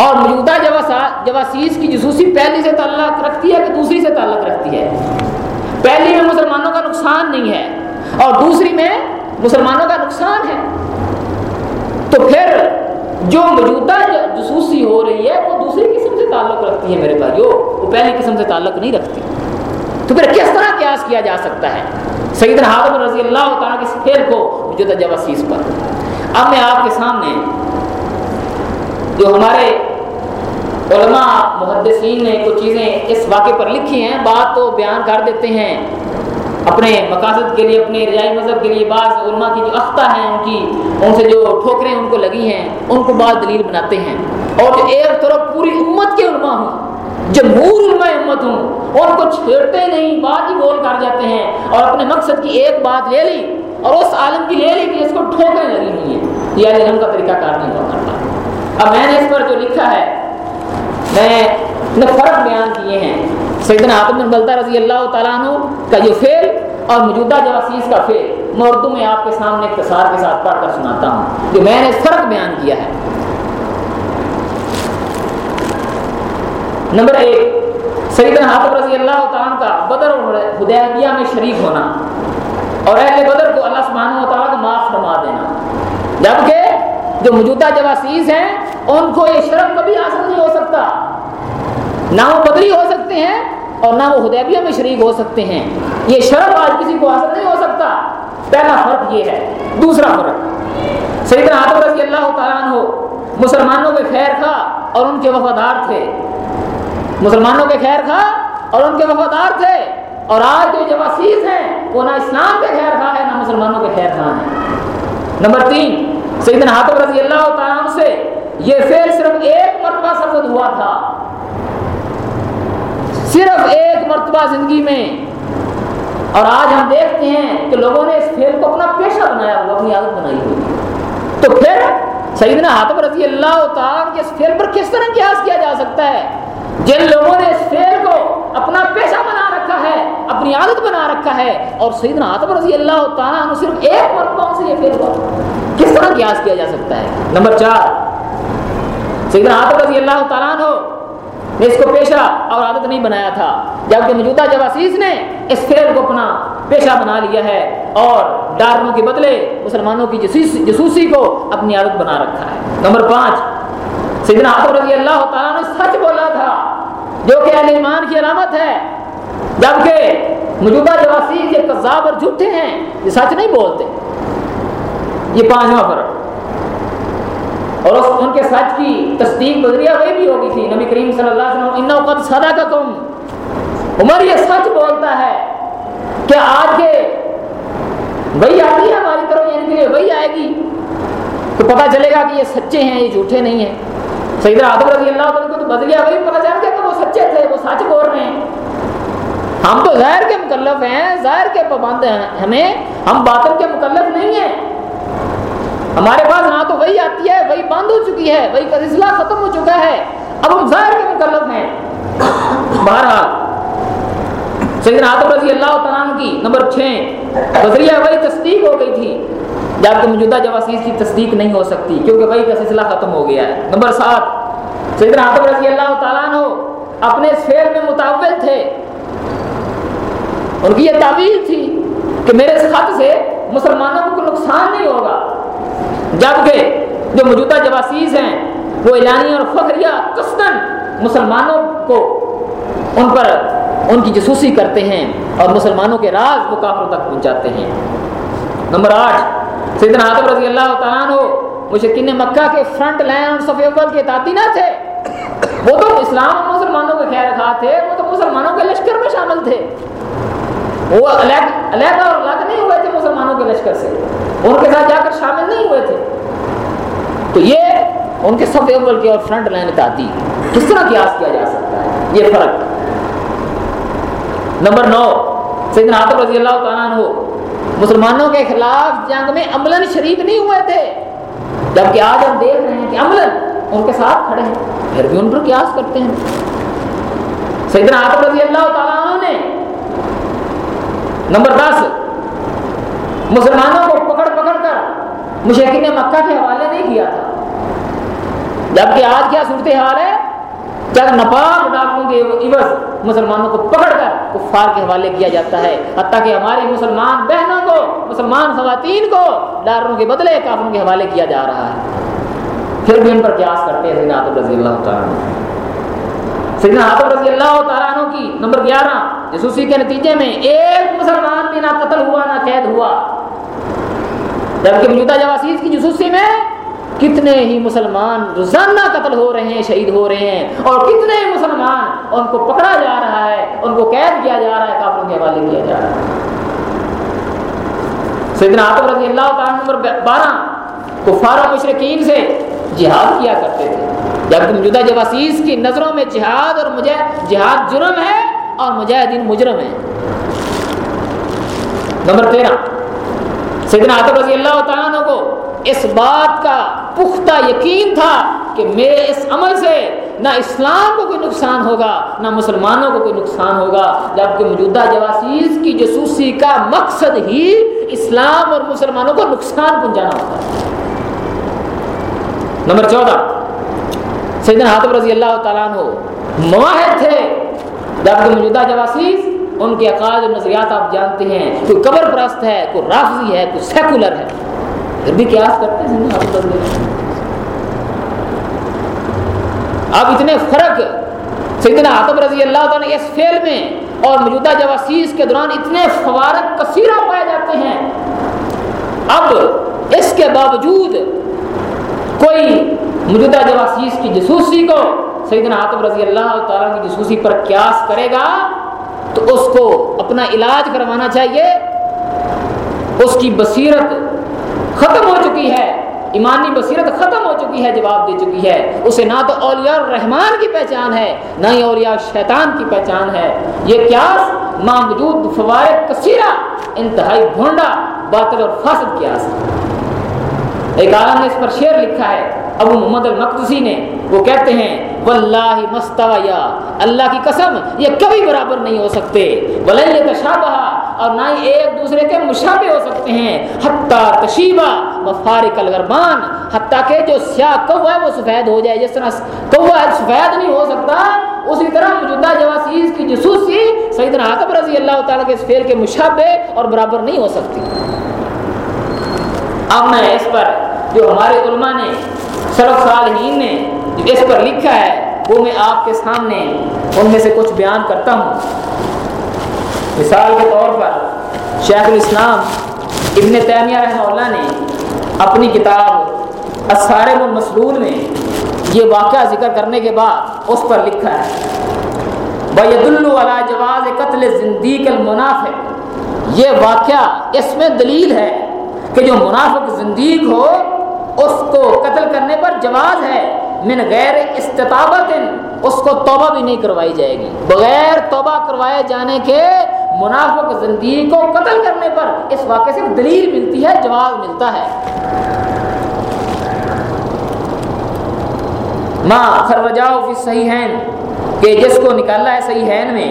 اور موجودہ جواسیس کی جسوسی پہلی سے تعلق رکھتی ہے کہ دوسری سے تعلق رکھتی ہے۔ پہلی میں مسلمانوں کا نقصان نہیں ہے اور دوسری میں مسلمانوں کا نقصان ہے۔ تو پھر جو موجودہ جسوسی ہو رہی ہے، وہ دوسری قسم سے تعلق رکھتی ہے میرے بھائیو۔ وہ پہلی قسم سے تعلق نہیں رکھتی۔ تو پھر کس طرح قیاس کیا جا سکتا ہے؟ سعید حاضم رضی اللہ تعالیٰ کے پھر کو موجودہ جواسیس پر۔ اب میں آپ کے سامنے جو ہمارے علماء، محدثین نے کچھ چیزیں اس واقعے پر لکھی ہیں، بات تو بیان کر دیتے ہیں۔ اپنے مقاصد کے لیے، اپنے رجائی مذہب کے لیے بعض علماء کی جو اختہ ہیں، ان کی، ان سے جو ٹھوکریں ان کو لگی ہیں، ان کو بعض دلیل بناتے ہیں۔ اور جو ایک طرف پوری امت کے علماء ہوں، جمہور علماء امت ہوں ان کو چھیڑتے نہیں، بات ہی بول کر جاتے ہیں۔ اور اپنے مقصد کی ایک بات لے لی، اور اس عالم کی لے لی کہ اس کو ٹھوکریں لگی ہوئی ہیں۔ یہ علم کا طریقہ کار نہیں ہوا کرتا۔ اب میں نے اس پر جو لکھا ہے، میں نے فرق بیان کیے ہیں۔ سیدنا آتم بن بلتا رضی اللہ تعالیٰ عنہ کا جو فیل اور موجودہ جواسیس کا فیل میں اردو میں آپ کے سامنے اختصار کے ساتھ پڑھ کر سناتا ہوں۔ جو میں نے فرق بیان کیا ہے۔ نمبر ایک، سیدنا حاطب رضی اللہ تعالیٰ کا بدر حدیبیہ میں شریک ہونا۔ اور اہل بدر کو اللہ سبحانہ و تعالیٰ کو معاف فرما دینا۔ جبکہ جو موجودہ جواسیس ہیں ان کو یہ شرم کبھی حاصل نہیں ہو سکتا۔ نہ وہ بدری ہو سکتے ہیں اور نہ وہ حدیبیہ میں شریک ہو سکتے ہیں۔ یہ شرم آج کسی کو حاصل نہیں ہو سکتا۔ پہلا فرق یہ ہے۔ دوسرا فرق، سیدنا حاطب رضی اللہ تعالیٰ عنہ مسلمانوں کے خیر خواہ اور ان کے وفادار تھے۔ مسلمانوں کے خیر خواہ اور ان کے وفادار تھے۔ اور آج جو جواسیس ہیں، وہ نہ اسلام کے خیر خواہ ہے نہ مسلمانوں کے خیر خواہ ہیں۔ نمبر تین، سیدنا حاطب رضی اللہ تعالیٰ عنہ سے یہ فعل صرف ایک مرتبہ سرد ہوا تھا۔ صرف ایک مرتبہ زندگی میں۔ اور آج ہم دیکھتے ہیں کہ لوگوں نے اس فعل کو اپنا پیشہ بنایا ہوا، اپنی عادت بنائی ہوئی۔ تو پھر سیدنا حاتم رضی اللہ تعالیٰ کے اس فعل پر کس طرح قیاس کیا جا سکتا ہے؟ جن لوگوں نے اس فعل کو اپنا پیشہ بنا رکھا ہے، اپنی عادت بنا رکھا ہے، اور سیدنا حاتم رضی اللہ تعالیٰ صرف ایک مرتبہ سے یہ فعل ہوا۔ کس طرح قیاس کیا جا سکتا ہے؟ نمبر چار۔ سیدنا عاطف رضی اللہ تعالیٰ عنہ نے اس کو پیشہ اور عادت نہیں بنایا تھا۔ جبکہ موجودہ جواسیس نے اس فیل کو اپنا پیشہ بنا لیا ہے اور ڈارنوں کے بدلے مسلمانوں کی جسوسی کو اپنی عادت بنا رکھا ہے۔ نمبر پانچ، سیدنا آتم رضی اللہ تعالیٰ نے سچ بولا تھا، جو کہ اہل ایمان کی علامت ہے۔ جبکہ موجودہ جواسیس یہ قذاب اور جھوٹے ہیں، یہ سچ نہیں بولتے۔ یہ پانچواں فرق۔ اور اس ان کے سچ کی تصدیق بدریہ وہی بھی ہوگی تھی۔ نبی کریم صلی اللہ علیہ وسلم انقد صدا کا تم عمر یہ سچ بولتا ہے کہ آج کے وہی آتی ہے ہماری طرف یعنی کہ وہی آئے گی۔ تو پتہ چلے گا کہ یہ سچے ہیں، یہ جھوٹے نہیں ہیں۔ سیدہ آدم رضی اللہ عنہ کو تو بدلیہ وہی پتہ چل گیا کہ وہ سچے تھے، وہ سچ بول رہے ہیں۔ ہم تو ظاہر کے مکلف ہیں، ظاہر کے پابند ہیں، ہمیں ہم باطن کے مکلف نہیں ہیں۔ ہمارے پاس نہ تو وہی آتی ہے، وہی بند ہو چکی ہے، وہی کا سلسلہ ختم ہو چکا ہے۔ اب ہم ظاہر کے مکلف ہیں۔ بہرحال، سیدنا آتم رضی اللہ تعالیٰ کی نمبر چھ بذریعہ وہی تصدیق ہو گئی تھی، جبکہ موجودہ جواسیس کی تصدیق نہیں ہو سکتی، کیونکہ وہی کا سلسلہ ختم ہو گیا ہے۔ نمبر سات، سیدنا آتم رضی اللہ تعالیٰ عنہ اپنے فیل میں متعول تھے۔ ان کی یہ تعویل تھی کہ میرے اس خط سے مسلمانوں کو نقصان نہیں ہوگا۔ جبکہ جو موجودہ جواسیز ہیں، وہ اعلانی اور فخریہ قصدن مسلمانوں کو ان پر ان کی جسوسی کرتے ہیں اور مسلمانوں کے راز وہ کافروں تک پہنچاتے ہیں۔ نمبر آٹھ، سیدنا آدم رضی اللہ تعالیٰ عنہ مشکین مکہ کے فرنٹ لائن صفی اول کے تعطی نہ تھے۔ وہ تو اسلام اور مسلمانوں کے خیر خواہ تھے، وہ تو مسلمانوں کے لشکر میں شامل تھے۔ وہ علیحدہ اور الگ نہیں ہوئے تھے مسلمانوں کے لشکر سے۔ ان کے ساتھ جا کر شامل نہیں ہوئے تھے۔ تو یہ ان کے سب اول کے اور فرنٹ لائن تعتی کس طرح قیاس کیا جا سکتا ہے؟ یہ فرق۔ نمبر نو، سیدنا عاطف رضی اللہ تعالیٰ عنہ، مسلمانوں کے خلاف جنگ میں عملاً شریک نہیں ہوئے تھے۔ جبکہ آج ہم دیکھ رہے ہیں کہ عملاً ان کے ساتھ کھڑے ہیں، پھر بھی ان پر قیاس کرتے ہیں۔ سیدنا عاطف رضی اللہ تعالیٰ عنہ نے، نمبر دس مسلمانوں کو پکڑ پکڑ کر مشکین مکہ کے حوالے نہیں کیا تھا۔ جبکہ آج کیا صورتحال ہے؟ جب نپاک ڈاکوں کے عوض مسلمانوں کو پکڑ کر کفار کے حوالے کیا جاتا ہے۔ حتیٰ کہ ہماری مسلمان بہنوں کو، مسلمان خواتین کو ڈاروں کے بدلے کافروں کے حوالے کیا جا رہا ہے۔ پھر بھی ان پر قیاس کرتے ہیں رضی اللہ تعالیٰ سیدنا عاطف رضی اللہ تعالیٰ عنہ کی نمبر گیارہ جسوسی کے نتیجے میں ایک مسلمان بھی نہ قتل ہوا نہ قید ہوا۔ جبکہ موجودہ جواسیز کی جسوسی میں کتنے ہی مسلمان روزانہ قتل ہو رہے ہیں، شہید ہو رہے ہیں۔ اور کتنے ہی مسلمان ان کو پکڑا جا رہا ہے، ان کو قید کیا جا رہا ہے، کافروں کے حوالے کیا جا رہا ہے۔ سیدنا آتم رضی اللہ تعالیٰ نمبر بارہ کفار و مشرقین سے جہاد کیا کرتے تھے۔ جبکہ موجودہ جواسیز کی نظروں میں جہاد اور جہاد جرم ہے اور مجاہدین مجرم ہیں نمبر تیرہ، سیدنا عطب رضی اللہ تعالیٰ کو اس بات کا پختہ یقین تھا کہ میرے اس عمل سے نہ اسلام کو کوئی نقصان ہوگا، نہ مسلمانوں کو کوئی نقصان ہوگا، جبکہ موجودہ جواسیز کی جسوسی کا مقصد ہی اسلام اور مسلمانوں کو نقصان پہنچانا ہوتا۔ ہے نمبر چودہ سیدنا حاطب رضی اللہ تعالیٰ عنہ مواحد تھے۔ جبکہ موجودہ جواسیز ان کے عقائد و نظریات آپ جانتے ہیں، کوئی قبر پرست ہے، کوئی رافضی ہے، کوئی سیکولر ہے۔ پھر بھی قیاس کرتے ہیں اب اتنے فرق، سیدنا عطب رضی اللہ تعالیٰ نے اس فیل میں اور موجودہ جواسیس کے دوران اتنے فوارق، کثیرہ پائے جاتے ہیں۔ اب اس کے باوجود کوئی موجودہ جواسیس کی جسوسی کو سیدنا عطب رضی اللہ تعالیٰ کی جسوسی پر قیاس کرے گا، تو اس کو اپنا علاج کروانا چاہیے۔ اس کی بصیرت ختم ہو چکی ہے۔ ایمانی بصیرت ختم ہو چکی ہے، جواب دے چکی ہے۔ اسے نہ تو اولیاء الرحمان کی پہچان ہے، نہ ہی اولیاء شیطان کی پہچان ہے۔ یہ قیاس موجود فوائد کثیرہ، انتہائی بھونڈا، باطل اور فاسد قیاس ایک عالم نے اس پر شعر لکھا ہے۔ ابو محمد المقدسی نے وہ کہتے ہیں، واللہ مستویا. اللہ کی قسم، یہ کبھی برابر نہیں ہو سکتے۔ ولی تشابہ اور نہ ہی ایک دوسرے کے مشابہ ہو سکتے ہیں۔ حتیٰ تشیبہ وفارق الغربان حتیٰ کہ جو سیاہ کوا ہے وہ سفید ہو جائے۔ جس طرح کوا ہے سفید نہیں ہو سکتا، اسی طرح موجودہ جواسیز کی جسوسی سیدنا حاتم رضی اللہ تعالیٰ کے اس فعل کے مشابہ اور برابر نہیں ہو سکتی۔ اب میں اس پر جو ہمارے علماء نے سرف صالحین نے جو اس پر لکھا ہے، وہ میں آپ کے سامنے ان میں سے کچھ بیان کرتا ہوں۔ مثال کے طور پر شیخ الاسلام ابن تیمیہ رحمہ اللہ نے اپنی کتاب اسارم المسلول میں یہ واقعہ ذکر کرنے کے بعد اس پر لکھا ہے۔ بید اللہ جواز قتل زندیق المنافق۔ یہ واقعہ اس میں دلیل ہے کہ جو منافق زندیق ہو اس کو قتل کرنے پر جواز ہے، من غیر استطابت اس کو توبہ بھی نہیں کروائی جائے گی۔ بغیر توبہ کروائے جانے کے منافق زندگی کو قتل کرنے پر اس واقعے سے دلیل ملتی ہے، جواز ملتا ہے۔ ماں خرجاؤ فی صحیح کہ جس کو نکالا ہے صحیح ہین میں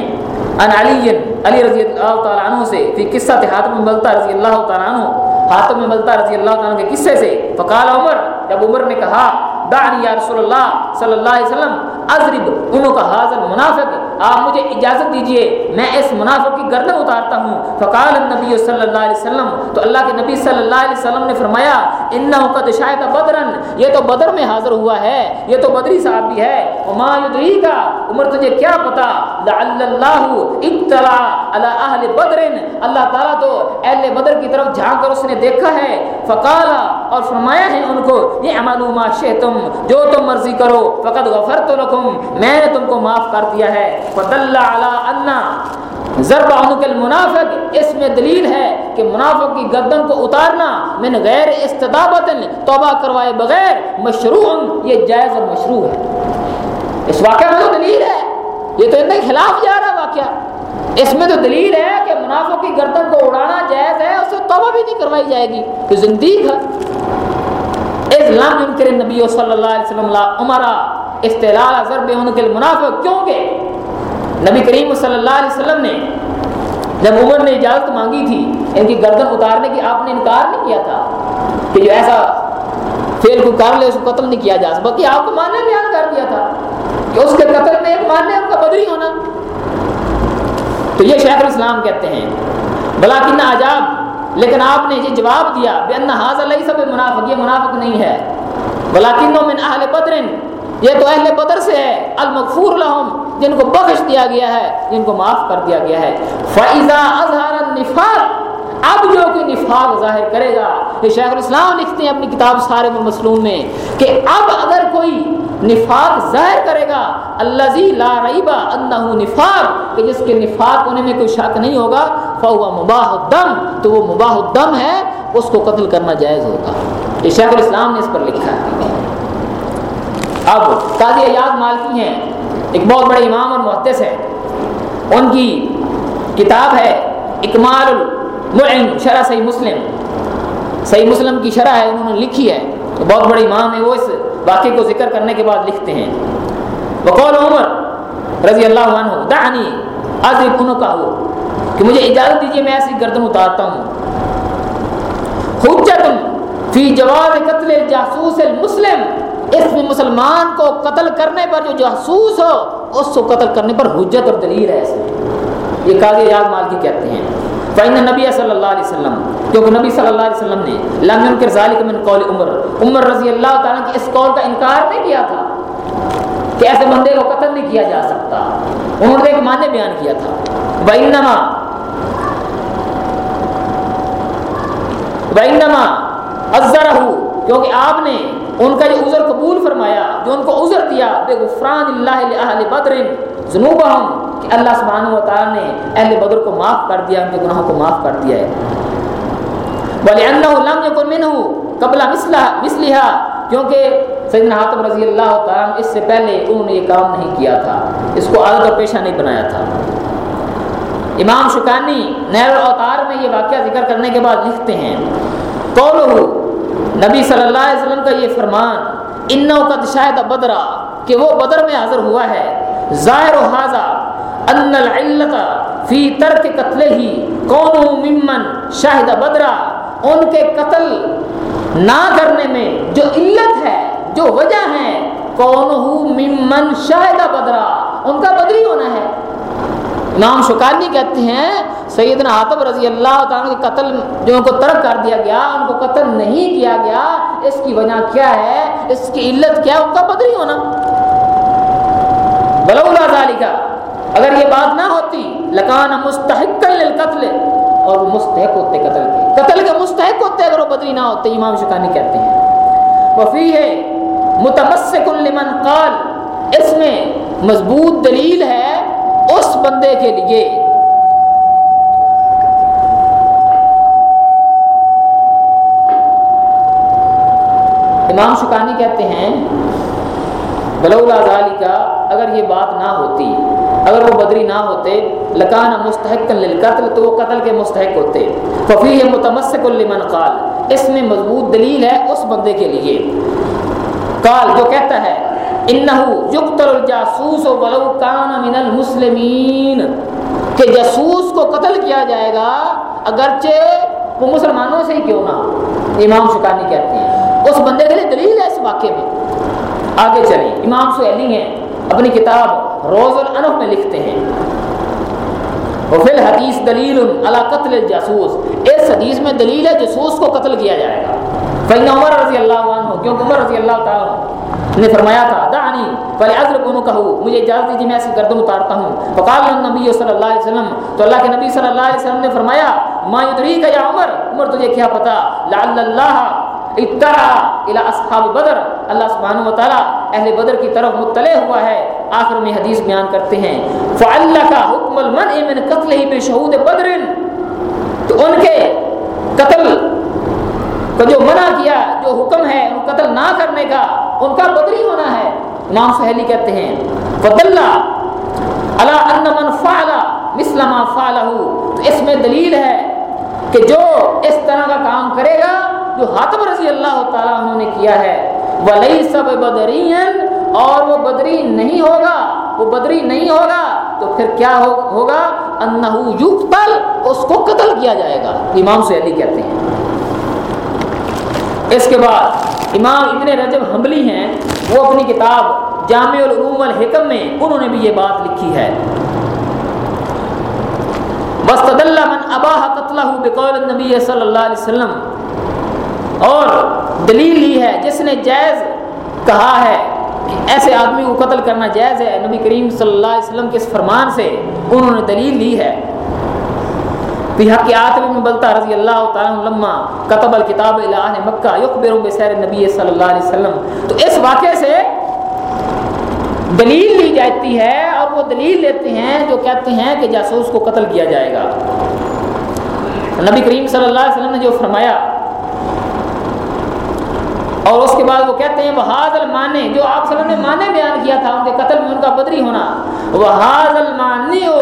ان علی علی رضی اللہ تعالیٰ عنہ سے، فی قصہ حاتم میں ملتا رضی اللہ تعالیٰ عنہ خاتم میں ملتا رضی اللہ تعالیٰ کے قصے سے، فقال عمر، جب عمر نے کہا دعنی یا رسول اللہ صلی اللہ علیہ وسلم، اضرب انہوں کا حاضر منافق آپ مجھے اجازت دیجیے، میں اس منافق کی گردن اتارتا ہوں۔ فقال النبی صلی اللہ علیہ وسلم، تو اللہ کے نبی صلی اللہ علیہ وسلم نے فرمایا، انہو قد شاید بدرن یہ تو بدر میں حاضر ہوا ہے، یہ تو بدری صاحب بھی ہے۔ وما یدری کا عمر تجھے کیا پتا؟ لعل اللہ اطلع علی اہل بدرن۔ اللہ تعالیٰ تو اہل بدر کی طرف جھانک کر اس نے دیکھا ہے۔ فقالا، اور فرمایا ہے ان کو یہ عملو ما شئتم، جو تم مرضی کرو، فقد غفرت لکم، میں نے تم کو معاف کر دیا ہے۔ فدل علی انا ضرب عنق المنافق، اس میں دلیل ہے کہ منافق کی گردن کو اتارنا، من غیر استدابت توبہ کروائے بغیر مشروع یہ جائز اور مشروع ہے۔ اس واقعہ میں تو دلیل ہے، یہ تو ان کے خلاف جا رہا واقعہ۔ اس میں تو دلیل ہے کہ منافق کی گردن کو اڑانا جائز ہے اسے توبہ بھی نہیں کروائی جائے گی۔ تو زندگی ہے۔ اسلام کرے نبی صلی اللہ علیہ وسلم عمرہ استعلال ضرب عنق المنافق، کیوں کہ نبی کریم صلی اللہ علیہ وسلم نے جب عمر نے اجازت مانگی تھی، ان کی گردن اتارنے کی آپ نے انکار نہیں کیا تھا کہ جو ایسا فیل کو کر لے، اس کو قتل نہیں کیا جا سکتا، بلکہ آپ کو ماننے بیان کر دیا تھا کہ اس کے قتل میں ایک ماننے ان کا بدری ہونا۔ تو یہ شیخ الاسلام کہتے ہیں، بلاکن عجاب، لیکن آپ نے یہ جواب دیا بے ان حاضر علیہ سب منافق یہ منافق نہیں ہے۔ بلاکن من اہل بدرن یہ تو اہل بدر سے ہے۔ المغفور لہم، جن کو بخش دیا گیا ہے، جن کو معاف کر دیا گیا ہے۔ فَإِذَا أَظْهَرَ النِّفَاقِ، اب جو کہ نفاق ظاہر کرے گا۔ یہ شیخ الاسلام لکھتے ہیں اپنی کتاب سارے مسلوم میں کہ اب اگر کوئی نفاق ظاہر کرے گا اللہ لا ریبا انہو نفاق، کہ جس کے نفاق ہونے میں کوئی شک نہیں ہوگا فہو مباح الدم، تو وہ مباح الدم ہے، اس کو قتل کرنا جائز ہوگا۔ یہ شیخ الاسلام نے اس پر لکھا ہے۔ اب قاضی ایاد مالکی ہیں، ایک بہت بڑے امام اور محدث ہیں۔ ان کی کتاب ہے اکمال المعن، شرح صحیح مسلم۔ صحیح مسلم کی شرح ہے، انہوں نے لکھی ہے۔ بہت بڑے امام ہیں، وہ اس واقعے کو ذکر کرنے کے بعد لکھتے ہیں۔ بقول عمر رضی اللہ عنہ، دعنی عظم انہوں کا ہو؟ کہ مجھے اجازت دیجیے میں ایسی گردن اتارتا ہوں۔ حجت فی جواز قتل جاسوس المسلم۔ اس میں مسلمان کو قتل کرنے پر جو جاسوس ہو، اس کو قتل کرنے پر حجت اور دلیل ہے یہ قاضی یاد مال کی کہتے ہیں۔ فائن نبی صلی اللہ علیہ وسلم، کیونکہ نبی صلی اللہ علیہ وسلم نے لم ينکر ذالک من قول عمر عمر رضی اللہ تعالیٰ کی اس قول کا انکار نہیں کیا تھا کہ ایسے بندے کو قتل نہیں کیا جا سکتا۔ انہوں نے ایک معنی بیان کیا تھا۔ وَإِنَّمَا وَإِنَّمَا أَزَّرَهُ کیونکہ آپ نے ان کا جو عذر قبول فرمایا، جو ان کو عذر دیا بے غفران اللہ اہل بدر جنوب کہ اللہ سبحانہ و تعالیٰ نے اہل بدر کو معاف کر دیا، ان کے گناہوں کو معاف کر دیا ہے۔ بولے اللہ لم یکن منہ قبل مثلہا کیونکہ سیدنا حاتم رضی اللہ تعالیٰ اس سے پہلے انہوں نے یہ کام نہیں کیا تھا، اس کو عادت اور پیشہ نہیں بنایا تھا۔ امام شکانی نیر اوتار میں یہ واقعہ ذکر کرنے کے بعد لکھتے ہیں قولہو نبی صلی اللہ علیہ وسلم کا یہ فرمان انو قد شاہد بدرا، کہ وہ بدر میں حاضر ہوا ہے۔ ظاہر و حاضہ ان العلت فی ترک قتل ہی کون ممن شاہد بدرا۔ ان کے قتل نہ کرنے میں جو علت ہے، جو وجہ ہے کون ممن شاہد بدرا۔ ان کا بدری ہونا ہے۔ امام شکانی کہتے ہیں، سیدنا حاتب رضی اللہ تعالیٰ کے قتل جو ان کو ترک کر دیا گیا، ان کو قتل نہیں کیا گیا، اس کی وجہ کیا ہے؟ اس کی علت کیا ہے؟ ان کا بدری ہونا۔ بلولا ذالکہ اگر یہ بات نہ ہوتی لکان مستحق للقتل، اور وہ مستحق ہوتے قتل کے۔ قتل کے مستحق ہوتے اگر وہ بدری نہ ہوتے، امام شکانی کہتے ہیں۔ وفی ہے متمسک لمن قال، اس میں مضبوط دلیل ہے اس بندے کے لیے۔ امام شکانی کہتے ہیں، بلولا ذالی کا اگر یہ بات نہ ہوتی، اگر وہ بدری نہ ہوتے لکان مستحق للقتل، تو وہ قتل کے مستحق ہوتے۔ ففی ہے متمسک لمن قال، اس میں مضبوط دلیل ہے اس بندے کے لیے۔ قال جو کہتا ہے انہو یقتل الجاسوس ولو کان من المسلمین، کہ جاسوس کو قتل کیا جائے گا اگرچہ وہ مسلمانوں سے ہی کیوں نہ امام شکانی کہتے ہیں۔ اس بندے کے لیے دلیل ہے اس واقعے میں۔ آگے چلیں۔ امام سہیلی ہیں، اپنی کتاب روز الانف میں لکھتے ہیں۔ وفی الحدیث دلیل علی قتل الجاسوس۔ اس حدیث میں دلیل ہے جاسوس کو قتل کیا جائے گا۔ فإن عمر رضی اللہ عنہ، کیونکہ عمر رضی اللہ تعالیٰ نے فرمایا تھا دعنی فلی عذر کنو کہو مجھے اجازت دیجیے میں ایسی گردن اتارتا ہوں۔ فقال النبی صلی اللہ علیہ وسلم، تو اللہ کے نبی صلی اللہ علیہ وسلم نے فرمایا، ما یدریک یا عمر؟ عمر، تجھے کیا پتا لعل اللہ اترا الى اصحاب بدر۔ اللہ سبحانہ و تعالیٰ اہل بدر کی طرف مطلع ہوا ہے۔ آخر میں حدیث بیان کرتے ہیں فَعَلَّكَ حُكْمَ الْمَنْعِ مِنْ قَتْلِهِ بِشَهُودِ بدر۔ تو ان کے قتل کو جو منع کیا، جو حکم ہے ان قتل نہ کرنے کا، ان کا بدری ہونا ہے۔ امام سہیلی کہتے ہیں۔ تو اس میں دلیل ہے کہ جو اس طرح کا کام کرے گا، جو حاتم رضی اللہ تعالیٰ انہوں نے کیا ہے۔ ولی سب بدرین اور وہ بدری نہیں ہوگا، وہ بدری نہیں ہوگا، تو پھر کیا ہوگا؟ انہو یقتل اس کو قتل کیا جائے گا۔ امام سہیلی کہتے ہیں۔ اس کے بعد امام ابن رجب حملی ہیں، وہ اپنی کتاب جامع العلوم الحکم میں انہوں نے بھی یہ بات لکھی ہے۔ مستدل من اباہ قتلہ بقول النبی صلی اللہ علیہ وسلم۔ اور دلیل لی ہے، جس نے جائز کہا ہے کہ ایسے آدمی کو قتل کرنا جائز ہے، نبی کریم صلی اللہ علیہ وسلم کے اس فرمان سے انہوں نے دلیل لی ہے۔ بحق بن بلتا رضی اللہ تعالیٰ لما کتب الکتاب الہ مکہ یقبر بسیر نبی صلی اللہ علیہ وسلم۔ تو اس واقعے سے دلیل لی جاتی ہے اور وہ دلیل لیتے ہیں جو کہتے ہیں کہ جاسوس کو قتل کیا جائے گا۔ نبی کریم صلی اللہ علیہ وسلم نے جو فرمایا اور اس کے بعد وہ کہتے ہیں وہ المانے جو آپ صلی اللہ علیہ وسلم نے مانے بیان کیا تھا، ان کے قتل میں ان کا بدری ہونا وہ حاض ہو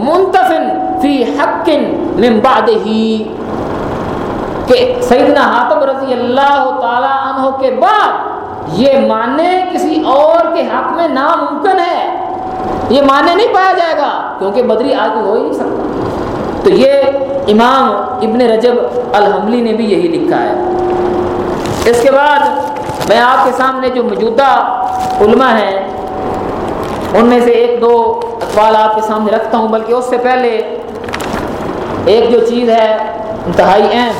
منتفن فی حق من بعدہی کہ سیدنا حاتم رضی اللہ تعالی عنہ کے بعد یہ ماننے کسی اور کے حق میں ناممکن ہے۔ یہ ماننے نہیں پایا جائے گا، کیونکہ بدری آگے ہو ہی نہیں سکتا۔ تو یہ امام ابن رجب الحملی نے بھی یہی لکھا ہے۔ اس کے بعد میں آپ کے سامنے جو موجودہ علماء ہیں، ان میں سے ایک دو اقوال آپ کے سامنے رکھتا ہوں، بلکہ اس سے پہلے ایک جو چیز ہے، انتہائی اہم،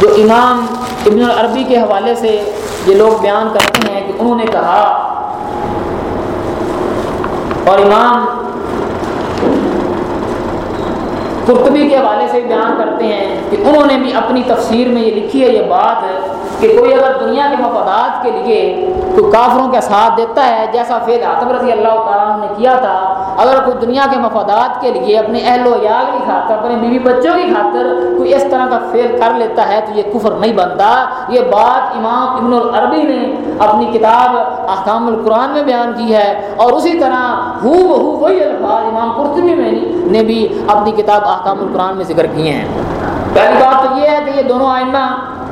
جو امام ابن العربی کے حوالے سے یہ لوگ بیان کرتے ہیں کہ انہوں نے کہا اور امام قرطبی کے حوالے سے بیان کرتے ہیں کہ انہوں نے بھی اپنی تفسیر میں یہ لکھی ہے، یہ بات کہ کوئی اگر دنیا کے مفادات کے لیے کوئی کافروں کا ساتھ دیتا ہے، جیسا فیل آتم رضی اللہ تعالیٰ نے کیا تھا، اگر کوئی دنیا کے مفادات کے لیے اپنے اہل و عیال کی خاطر، اپنے بیوی بچوں کی خاطر کوئی اس طرح کا فیل کر لیتا ہے تو یہ کفر نہیں بنتا۔ یہ بات امام ابن العربی نے اپنی کتاب احکام القرآن میں بیان کی ہے۔ اور اسی طرح ہو بہو وہی الفاظ امام قرطبی میں نے بھی اپنی کتاب احکام القرآن میں ذکر کیے ہیں۔ پہلی بات تو یہ ہے کہ یہ دونوں آئمہ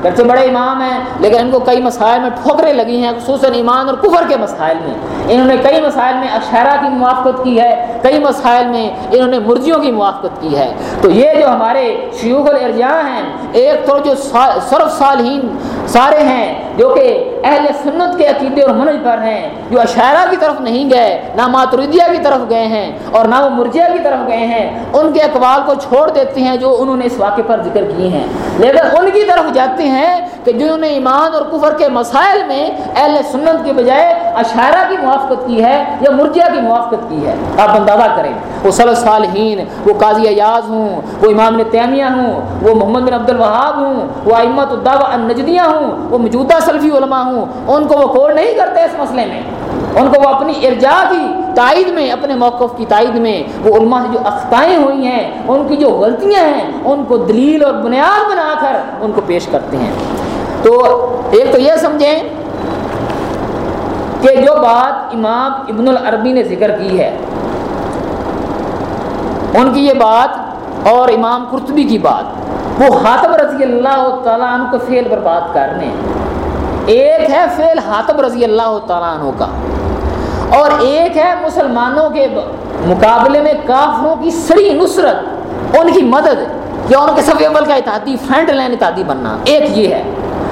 گرچہ بڑے امام ہیں، لیکن ان کو کئی مسائل میں ٹھوکریں لگی ہیں، خصوصاً ایمان اور کفر کے مسائل میں۔ انہوں نے کئی مسائل میں اشہرہ کی موافقت کی ہے، کئی مسائل میں انہوں نے مرضیوں کی موافقت کی ہے۔ تو یہ جو ہمارے شیوخ الرجاں ہیں، ایک تو جو صرف صالحین سارے ہیں، جو کہ اہل سنت کے عقیدے اور منج پر ہیں، جو اشارہ کی طرف نہیں گئے، نہ ماتردیہ کی طرف گئے ہیں اور نہ وہ مرجیہ کی طرف گئے ہیں، ان کے اقوال کو چھوڑ دیتے ہیں جو انہوں نے اس واقعے پر ذکر کیے ہیں۔ لیکن ان کی طرف جاتے ہیں کہ جنہوں نے ایمان اور کفر کے مسائل میں اہل سنت کے بجائے اشارہ کی موافقت کی ہے یا مرجیہ کی موافقت کی ہے، آپ اندازہ کریں۔ وہ صلی صالحین، وہ قاضی ایاز ہوں، وہ امام تیمیہ ہوں، وہ محمد بن عبد الوہاب ہوں، وہ امت الدعوہ النجدیہ ہوں، وہ موجودہ سلفی علماء ہوں، ان کو وہ کوڑ نہیں کرتے اس مسئلے میں۔ ان کو وہ اپنی ارجا کی تائید میں، اپنے موقف کی تائید میں۔ وہ علماء جو اختائیں ہوئی ہیں، ان کی جو غلطیاں ہیں، ان کو دلیل اور بنیاد بنا کر ان کو پیش کرتے ہیں۔ تو ایک تو یہ سمجھیں کہ جو بات امام ابن العربی نے ذکر کی ہے، ان کی یہ بات اور امام قرطبی کی بات، وہ حاتم رضی اللہ تعالیٰ عنہ کو فعل پر بات کرنے۔ ایک ہے فعل حاتم رضی اللہ تعالیٰ عنہ کا۔ اور ایک ہے مسلمانوں کے مقابلے میں کافروں کی سری نصرت، ان کی مدد، یا ان کے سب عمل کا اتحادی، فرنٹ لائن اتحادی بننا، ایک یہ ہے۔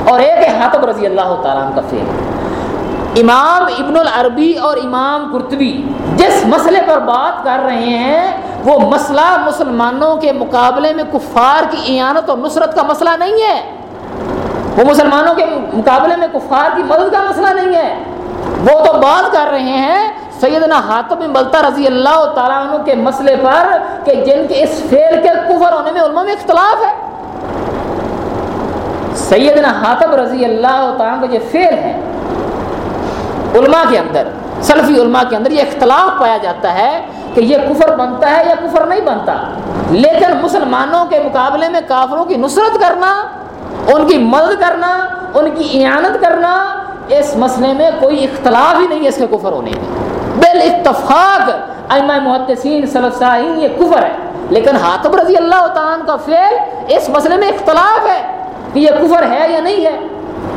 اور ایک ہے حاتم رضی اللہ تعالیٰ کا فعل۔ امام ابن العربی اور امام قرطبی جس مسئلے پر بات کر رہے ہیں، وہ مسئلہ مسلمانوں کے مقابلے میں کفار کی اعانت اور نصرت کا مسئلہ نہیں ہے۔ وہ مسلمانوں کے مقابلے میں کفار کی مدد کا مسئلہ نہیں ہے۔ وہ تو بات کر رہے ہیں سیدنا حاتم ملتا رضی اللہ تعالیٰ عنہ کے مسئلے پر کہ جن کے اس فیل کے کفر ہونے میں علماء میں اختلاف ہے۔ سیدنا حاتم رضی اللہ تعالیٰ کا یہ فیل ہے علماء کے اندر، سلفی علماء کے اندر یہ اختلاف پایا جاتا ہے کہ یہ کفر بنتا ہے یا کفر نہیں بنتا۔ لیکن مسلمانوں کے مقابلے میں کافروں کی نصرت کرنا، ان کی مدد کرنا، ان کی اعانت کرنا اس مسئلے میں کوئی اختلاف ہی نہیں ہے اس کے کفر ہونے میں بال اتفاق ائمہ محدثین صلیحین یہ کفر ہے۔ لیکن حاتم رضی اللہ تعالیٰ کا فعل اس مسئلے میں اختلاف ہے کہ یہ کفر ہے یا نہیں ہے۔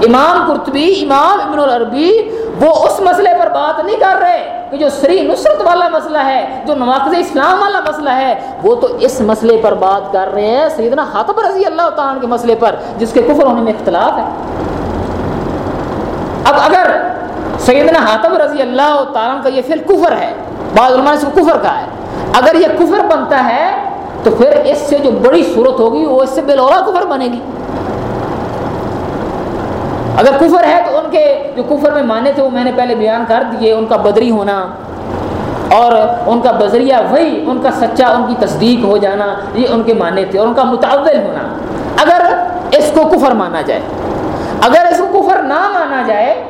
امام قرطبی، امام ابن العربی وہ اس مسئلے پر بات نہیں کر رہے کہ جو سری نصرت والا مسئلہ ہے، جو نواقض اسلام والا مسئلہ ہے، وہ تو اس مسئلے پر بات کر رہے ہیں۔ سیدنا حاتم رضی اللہ تعالیٰ کے مسئلے پر، جس کے کفر ہونے میں اختلاف ہے۔ اب اگر سیدنا حاتم رضی اللہ تعالیٰ کا یہ فعل کفر ہے، بعض علماء نے اس کو کفر کہا ہے۔ اگر یہ کفر بنتا ہے، تو پھر اس سے جو بڑی صورت ہوگی، وہ اس سے بلورا کفر بنے گی۔ اگر کفر ہے، تو ان کے جو کفر میں مانے تھے، وہ میں نے پہلے بیان کر دیے، ان کا بدری ہونا۔ اور ان کا بذریعہ وہی، ان کا سچا، ان کی تصدیق ہو جانا، یہ ان کے مانے تھے، اور ان کا متعول ہونا۔ اگر اس کو کفر مانا جائے اگر اس کو کفر نہ مانا جائے،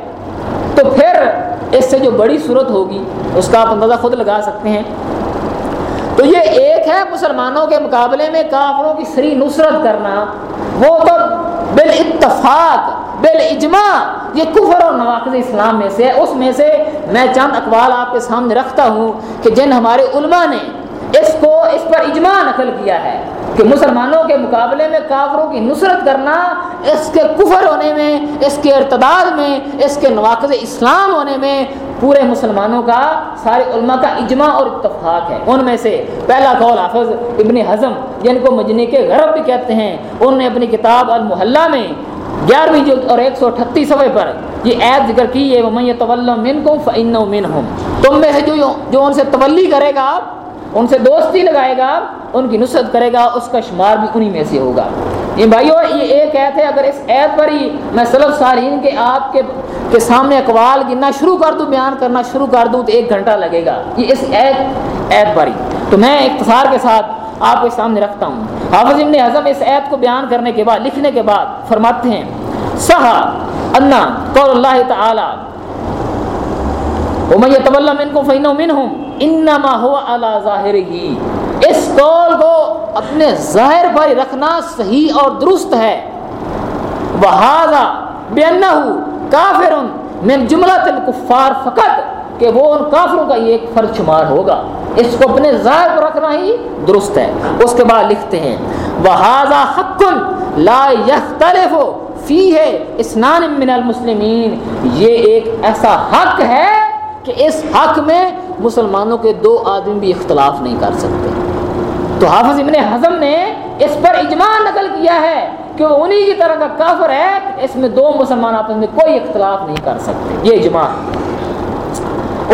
تو پھر اس سے جو بڑی صورت ہوگی، اس کا آپ اندازہ خود لگا سکتے ہیں۔ تو یہ ایک ہے مسلمانوں کے مقابلے میں کافروں کی سری نصرت کرنا۔ وہ تو بالاتفاق، بالاجماع، یہ کفر اور نواقض اسلام میں سے ہے۔ اس میں سے میں چند اقوال آپ کے سامنے رکھتا ہوں کہ جن ہمارے علماء نے اس کو، اس پر اجماع نقل کیا ہے۔ کہ مسلمانوں کے مقابلے میں کافروں کی نصرت کرنا، اس کے کفر ہونے میں، اس کے ارتداد میں، اس کے نواقض اسلام ہونے میں پورے مسلمانوں کا سارے علماء کا اجماع اور اتفاق ہے۔ ان میں سے پہلا قول حافظ ابن حضم جن کو مجنی کے غرب بھی کہتے ہیں۔ انہوں نے اپنی کتاب المحلہ میں گیارہویں جو اور ایک سو اٹھتیس صفحے پر یہ عید ذکر کی ہے من کو فن من ہوں تم میں سے جو جو ان سے تولی کرے گا آپ ان سے دوستی لگائے گا، ان کی نصرت کرے گا، اس کا شمار بھی انہی میں سے ہوگا۔ یہ بھائیو، یہ ایک عید ہے، اگر اس عید پر ہی میں سلف سارین کے آپ کے کے سامنے اقوال گننا شروع کر دوں، بیان کرنا شروع کر دوں، تو ایک گھنٹہ لگے گا۔ یہ اس عید عید پر ہی۔ تو میں اختصار کے ساتھ آپ کے سامنے رکھتا ہوں۔ حافظ ابن اعظم اس عید کو بیان کرنے کے بعد، لکھنے کے بعد فرماتے ہیں سہا انا قول اللہ تعالی، ومن يتولى منكم فإنه منهم انما هو على ظاهره۔ اس قول کو اپنے ظاہر پر رکھنا صحیح اور درست ہے۔ وهذا بانه کافر من جملہ الكفار فقط کہ وہ ان کافروں کا یہ ایک فرض شمار ہوگا۔ اس کو اپنے ظاہر پر رکھنا ہی درست ہے۔ اس کے بعد لکھتے ہیں۔ وہذا حق لا يختلف فی ہے اسنان من المسلمین یہ ایک ایسا حق ہے کہ اس حق میں مسلمانوں کے دو آدمی بھی اختلاف نہیں کر سکتے۔ تو حافظ ابن حضم نے اس پر اجماع نقل کیا ہے کہ وہ انہی کی طرح کا کافر ہے، اس میں دو مسلمان آپس میں کوئی اختلاف نہیں کر سکتے۔ یہ اجماع۔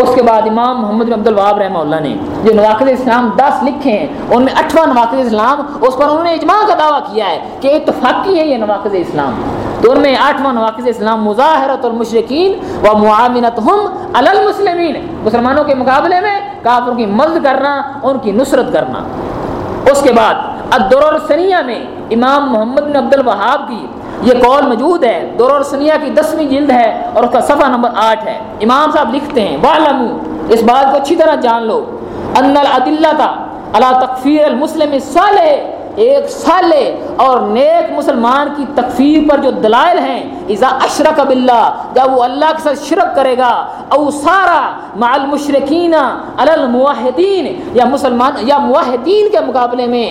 اس کے بعد امام محمد بن عبد الواب رحمہ اللہ نے جو نواقد اسلام دس لکھے ہیں، ان میں اٹھواں نواقد اسلام، اس پر انہوں نے اجماع کا دعویٰ کیا ہے کہ اتفاقی ہے یہ نواقد اسلام۔ تو ان میں آٹھواں نواقد اسلام مظاہرت المشرقین و معامنت ہم المسلمین، مسلمانوں کے مقابلے میں کافروں کی مدد کرنا، ان کی نصرت کرنا۔ اس کے بعد الدرر سنیہ میں امام محمد بن عبد الوہاب کی یہ قول موجود ہے۔ دور اور سنیا کی دسویں جلد ہے اور اس کا صفحہ نمبر آٹھ ہے۔ امام صاحب لکھتے ہیں والم اس بات کو اچھی طرح جان لو۔ ان العدلہ اللہ تکفیر المسلم صالح ایک صالح اور نیک مسلمان کی تکفیر پر جو دلائل ہیں۔ اذا اشرک باللہ جب وہ اللہ کے ساتھ شرک کرے گا او سارا مع المشرکین علی الموحدین یا مسلمان، یا موحدین کے مقابلے میں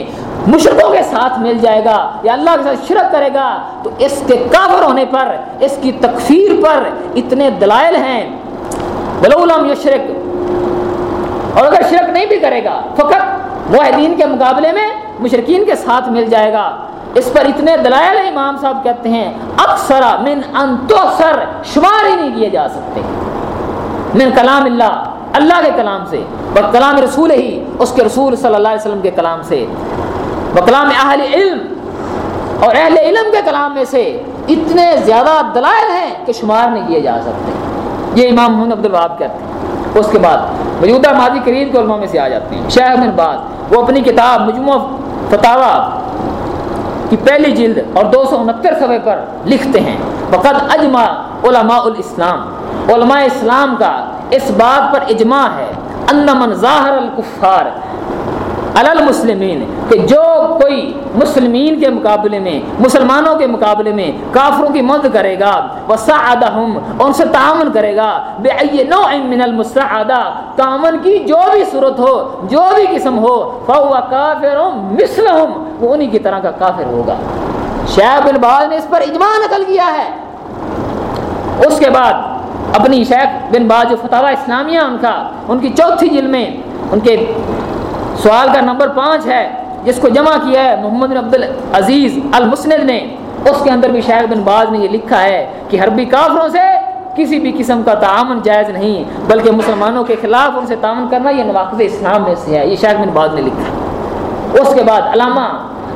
مشرقوں کے ساتھ مل جائے گا یا اللہ کے ساتھ شرک کرے گا، تو اس کے کافر ہونے پر، اس کی تکفیر پر اتنے دلائل ہیں۔ بلولم یشرک، اور اگر شرک نہیں بھی کرے گا، فقط معاہدین کے مقابلے میں مشرقین کے ساتھ مل جائے گا۔ اس پر اتنے دلائل امام صاحب کہتے ہیں، اکثر من انتوسر شمار ہی نہیں کیے جا سکتے۔ من کلام اللہ اللہ کے کلام سے کلام رسول ہی، اس کے رسول صلی اللہ علیہ وسلم کے کلام سے۔ کلام اہل علم اور اہل علم کے کلام میں سے اتنے زیادہ دلائل ہیں کہ شمار نہیں کیے جا سکتے۔ یہ امام محمد عبد الوہاب کہتے ہیں۔ اس کے بعد موجودہ ماضی کریم کے علماء میں سے آ جاتے ہیں۔ شاہ بن بعد وہ اپنی کتاب مجموعہ فتح کی پہلی جلد اور دو سو انہتر صفحے پر لکھتے ہیں۔ وقت اجماع علماء الاسلام۔ علماء اسلام کا اس بات پر اجماع ہے۔ ان من ظاہر الکفار۔ المسلمین کہ جو کوئی مسلمین کے مقابلے میں، مسلمانوں کے مقابلے میں کافروں کی مدد کرے گا وہ ان سے تعاون کرے گا بے نو من المسعدہ تعاون کی جو بھی صورت ہو، جو بھی قسم ہو، فہو کافر مثلہم، وہ انہی کی طرح کا کافر ہوگا۔ شیخ بن باز نے اس پر اجماع نقل کیا ہے۔ اس کے بعد اپنی شیخ بن باز جو فتح اسلامیہ ان کا، ان کی چوتھی جلد میں، ان کے سوال کا نمبر پانچ ہے، جس کو جمع کیا ہے محمد بن عبد العزیز المسند نے، اس کے اندر بھی شاہد بن باز نے یہ لکھا ہے کہ حربی کافروں سے کسی بھی قسم کا تعاون جائز نہیں، بلکہ مسلمانوں کے خلاف ان سے تعاون کرنا یہ نواقف اسلام میں سے ہے، یہ شاہد بن باز نے لکھا۔ اس کے بعد علامہ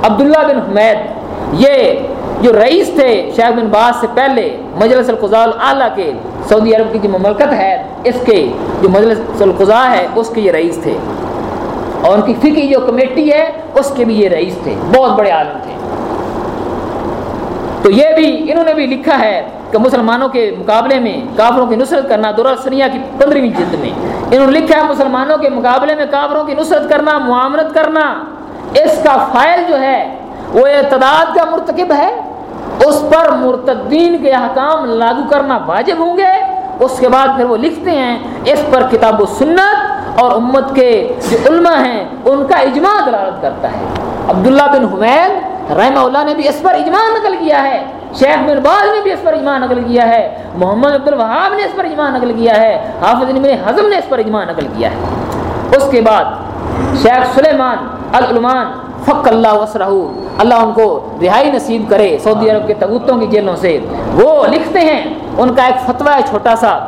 عبداللہ بن حمید، یہ جو رئیس تھے شاہ بن باز سے پہلے مجلس القضاء اعلیٰ کے سعودی عرب کی جو مملکت ہے، اس کے جو مجلس القضاء ہے، اس کے یہ رئیس تھے۔ اور ان کی فکی جو کمیٹی ہے، اس کے بھی یہ رئیس تھے، بہت بڑے عالم تھے۔ تو یہ بھی انہوں نے بھی لکھا ہے کہ مسلمانوں کے مقابلے میں کافروں کی نصرت کرنا، دورہ سنیا کی پندرہویں جلد میں۔ انہوں نے لکھا ہے مسلمانوں کے مقابلے میں کافروں کی نصرت کرنا، معاملت کرنا۔ اس کا فائل جو ہے، وہ اعتداد کا مرتکب ہے۔ اس پر مرتدین کے احکام لاگو کرنا واجب ہوں گے۔ اس کے بعد پھر وہ لکھتے ہیں، اس پر کتاب و سنت اور امت کے جو علماء ہیں، ان کا اجماع دلالت کرتا ہے۔ عبداللہ بن حمید رحمہ اللہ نے بھی اس پر اجماع نقل کیا ہے۔ شیخ بن باز نے بھی اس پر اجماع نقل کیا ہے۔ محمد عبد الوہاب نے اس پر اجماع نقل کیا ہے۔ حافظ ابن حضم نے اس پر اجماع نقل کیا ہے۔ اس کے بعد شیخ سلیمان العلمان فق اللہ وسرہ اللہ ان کو رہائی نصیب کرے سعودی عرب کے تبوتوں کی جیلوں سے۔ وہ لکھتے ہیں، ان کا ایک فتویٰ ہے چھوٹا سا۔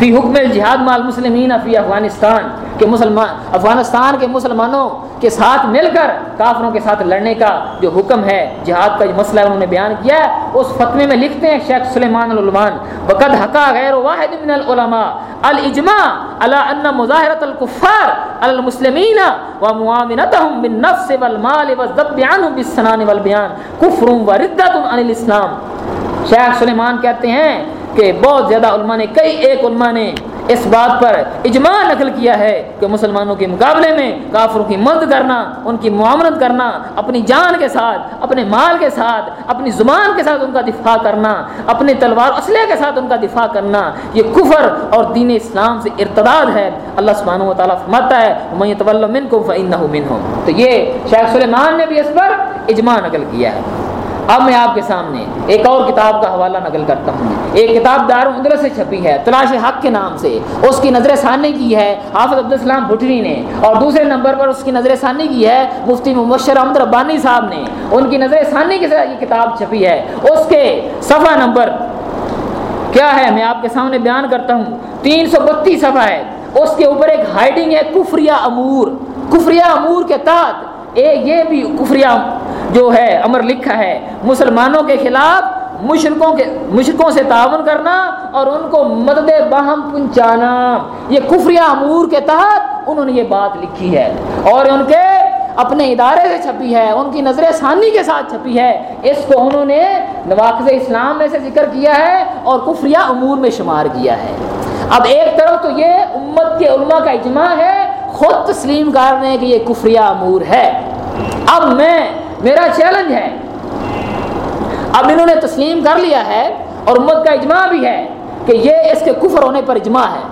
فی حکم الجہاد مال مسلمین فی افغانستان، کہ مسلمان افغانستان کے مسلمانوں کے ساتھ مل کر کافروں کے ساتھ لڑنے کا جو حکم ہے، جہاد کا جو مسئلہ انہوں نے بیان کیا ہے، اس فتوے میں لکھتے ہیں شیخ سلیمان العلمان وقد حقا غیر واحد من العلماء الاجماع على ان مظاہرت الكفار على المسلمین ومعامنتهم بالنفس والمال والذب عنهم بالسنان والبیان، کفر وردت عن الاسلام۔ شیخ سلیمان کہتے ہیں کہ بہت زیادہ علماء نے، کئی ایک علماء نے اس بات پر اجماع نقل کیا ہے کہ مسلمانوں کے مقابلے میں کافروں کی مدد کرنا، ان کی معاملت کرنا، اپنی جان کے ساتھ، اپنے مال کے ساتھ، اپنی زبان کے ساتھ ان کا دفاع کرنا، اپنے تلوار اسلحے کے ساتھ ان کا دفاع کرنا، یہ کفر اور دین اسلام سے ارتداد ہے۔ اللہ سبحانہ و تعالیٰ فرماتا ہے میں من کو فن ہوں تو یہ شیخ سلیمان نے بھی اس پر اجماع نقل کیا ہے۔ اب میں آپ کے سامنے ایک اور کتاب کا حوالہ نقل کرتا ہوں۔ ایک کتاب دار اندر سے چھپی ہے، تلاش حق کے نام سے۔ اس کی نظر ثانی کی ہے، حافظ عبدالسلام بھٹری نے۔ اور دوسرے نمبر پر اس کی نظر ثانی کی ہے، مفتی مبشر احمد ربانی صاحب نے۔ ان کی نظر ثانی کے ساتھ یہ کتاب چھپی ہے۔ اس کے صفحہ نمبر کیا ہے؟ میں آپ کے سامنے بیان کرتا ہوں۔ تین سو بتیس صفحہ ہے۔ اس کے اوپر ایک ہائڈنگ ہے، کفریہ امور۔ کفریہ امور کے تحت یہ بھی کفریہ جو ہے امر لکھا ہے، مسلمانوں کے خلاف مشرقوں کے مشرقوں سے تعاون کرنا اور ان کو مدد باہم پہنچانا۔ یہ کفریہ امور کے تحت انہوں نے یہ بات لکھی ہے۔ اور ان کے اپنے ادارے سے چھپی ہے، ان کی نظر ثانی کے ساتھ چھپی ہے۔ اس کو انہوں نے نواقز اسلام میں سے ذکر کیا ہے اور کفریہ امور میں شمار کیا ہے۔ اب ایک طرف تو یہ امت کے علماء کا اجماع ہے، خود تسلیم کرنے کہ یہ کفریہ امور ہے۔ اب میں میرا چیلنج ہے۔ اب انہوں نے تسلیم کر لیا ہے اور امت کا اجماع بھی ہے کہ یہ اس کے کفر ہونے پر اجماع ہے۔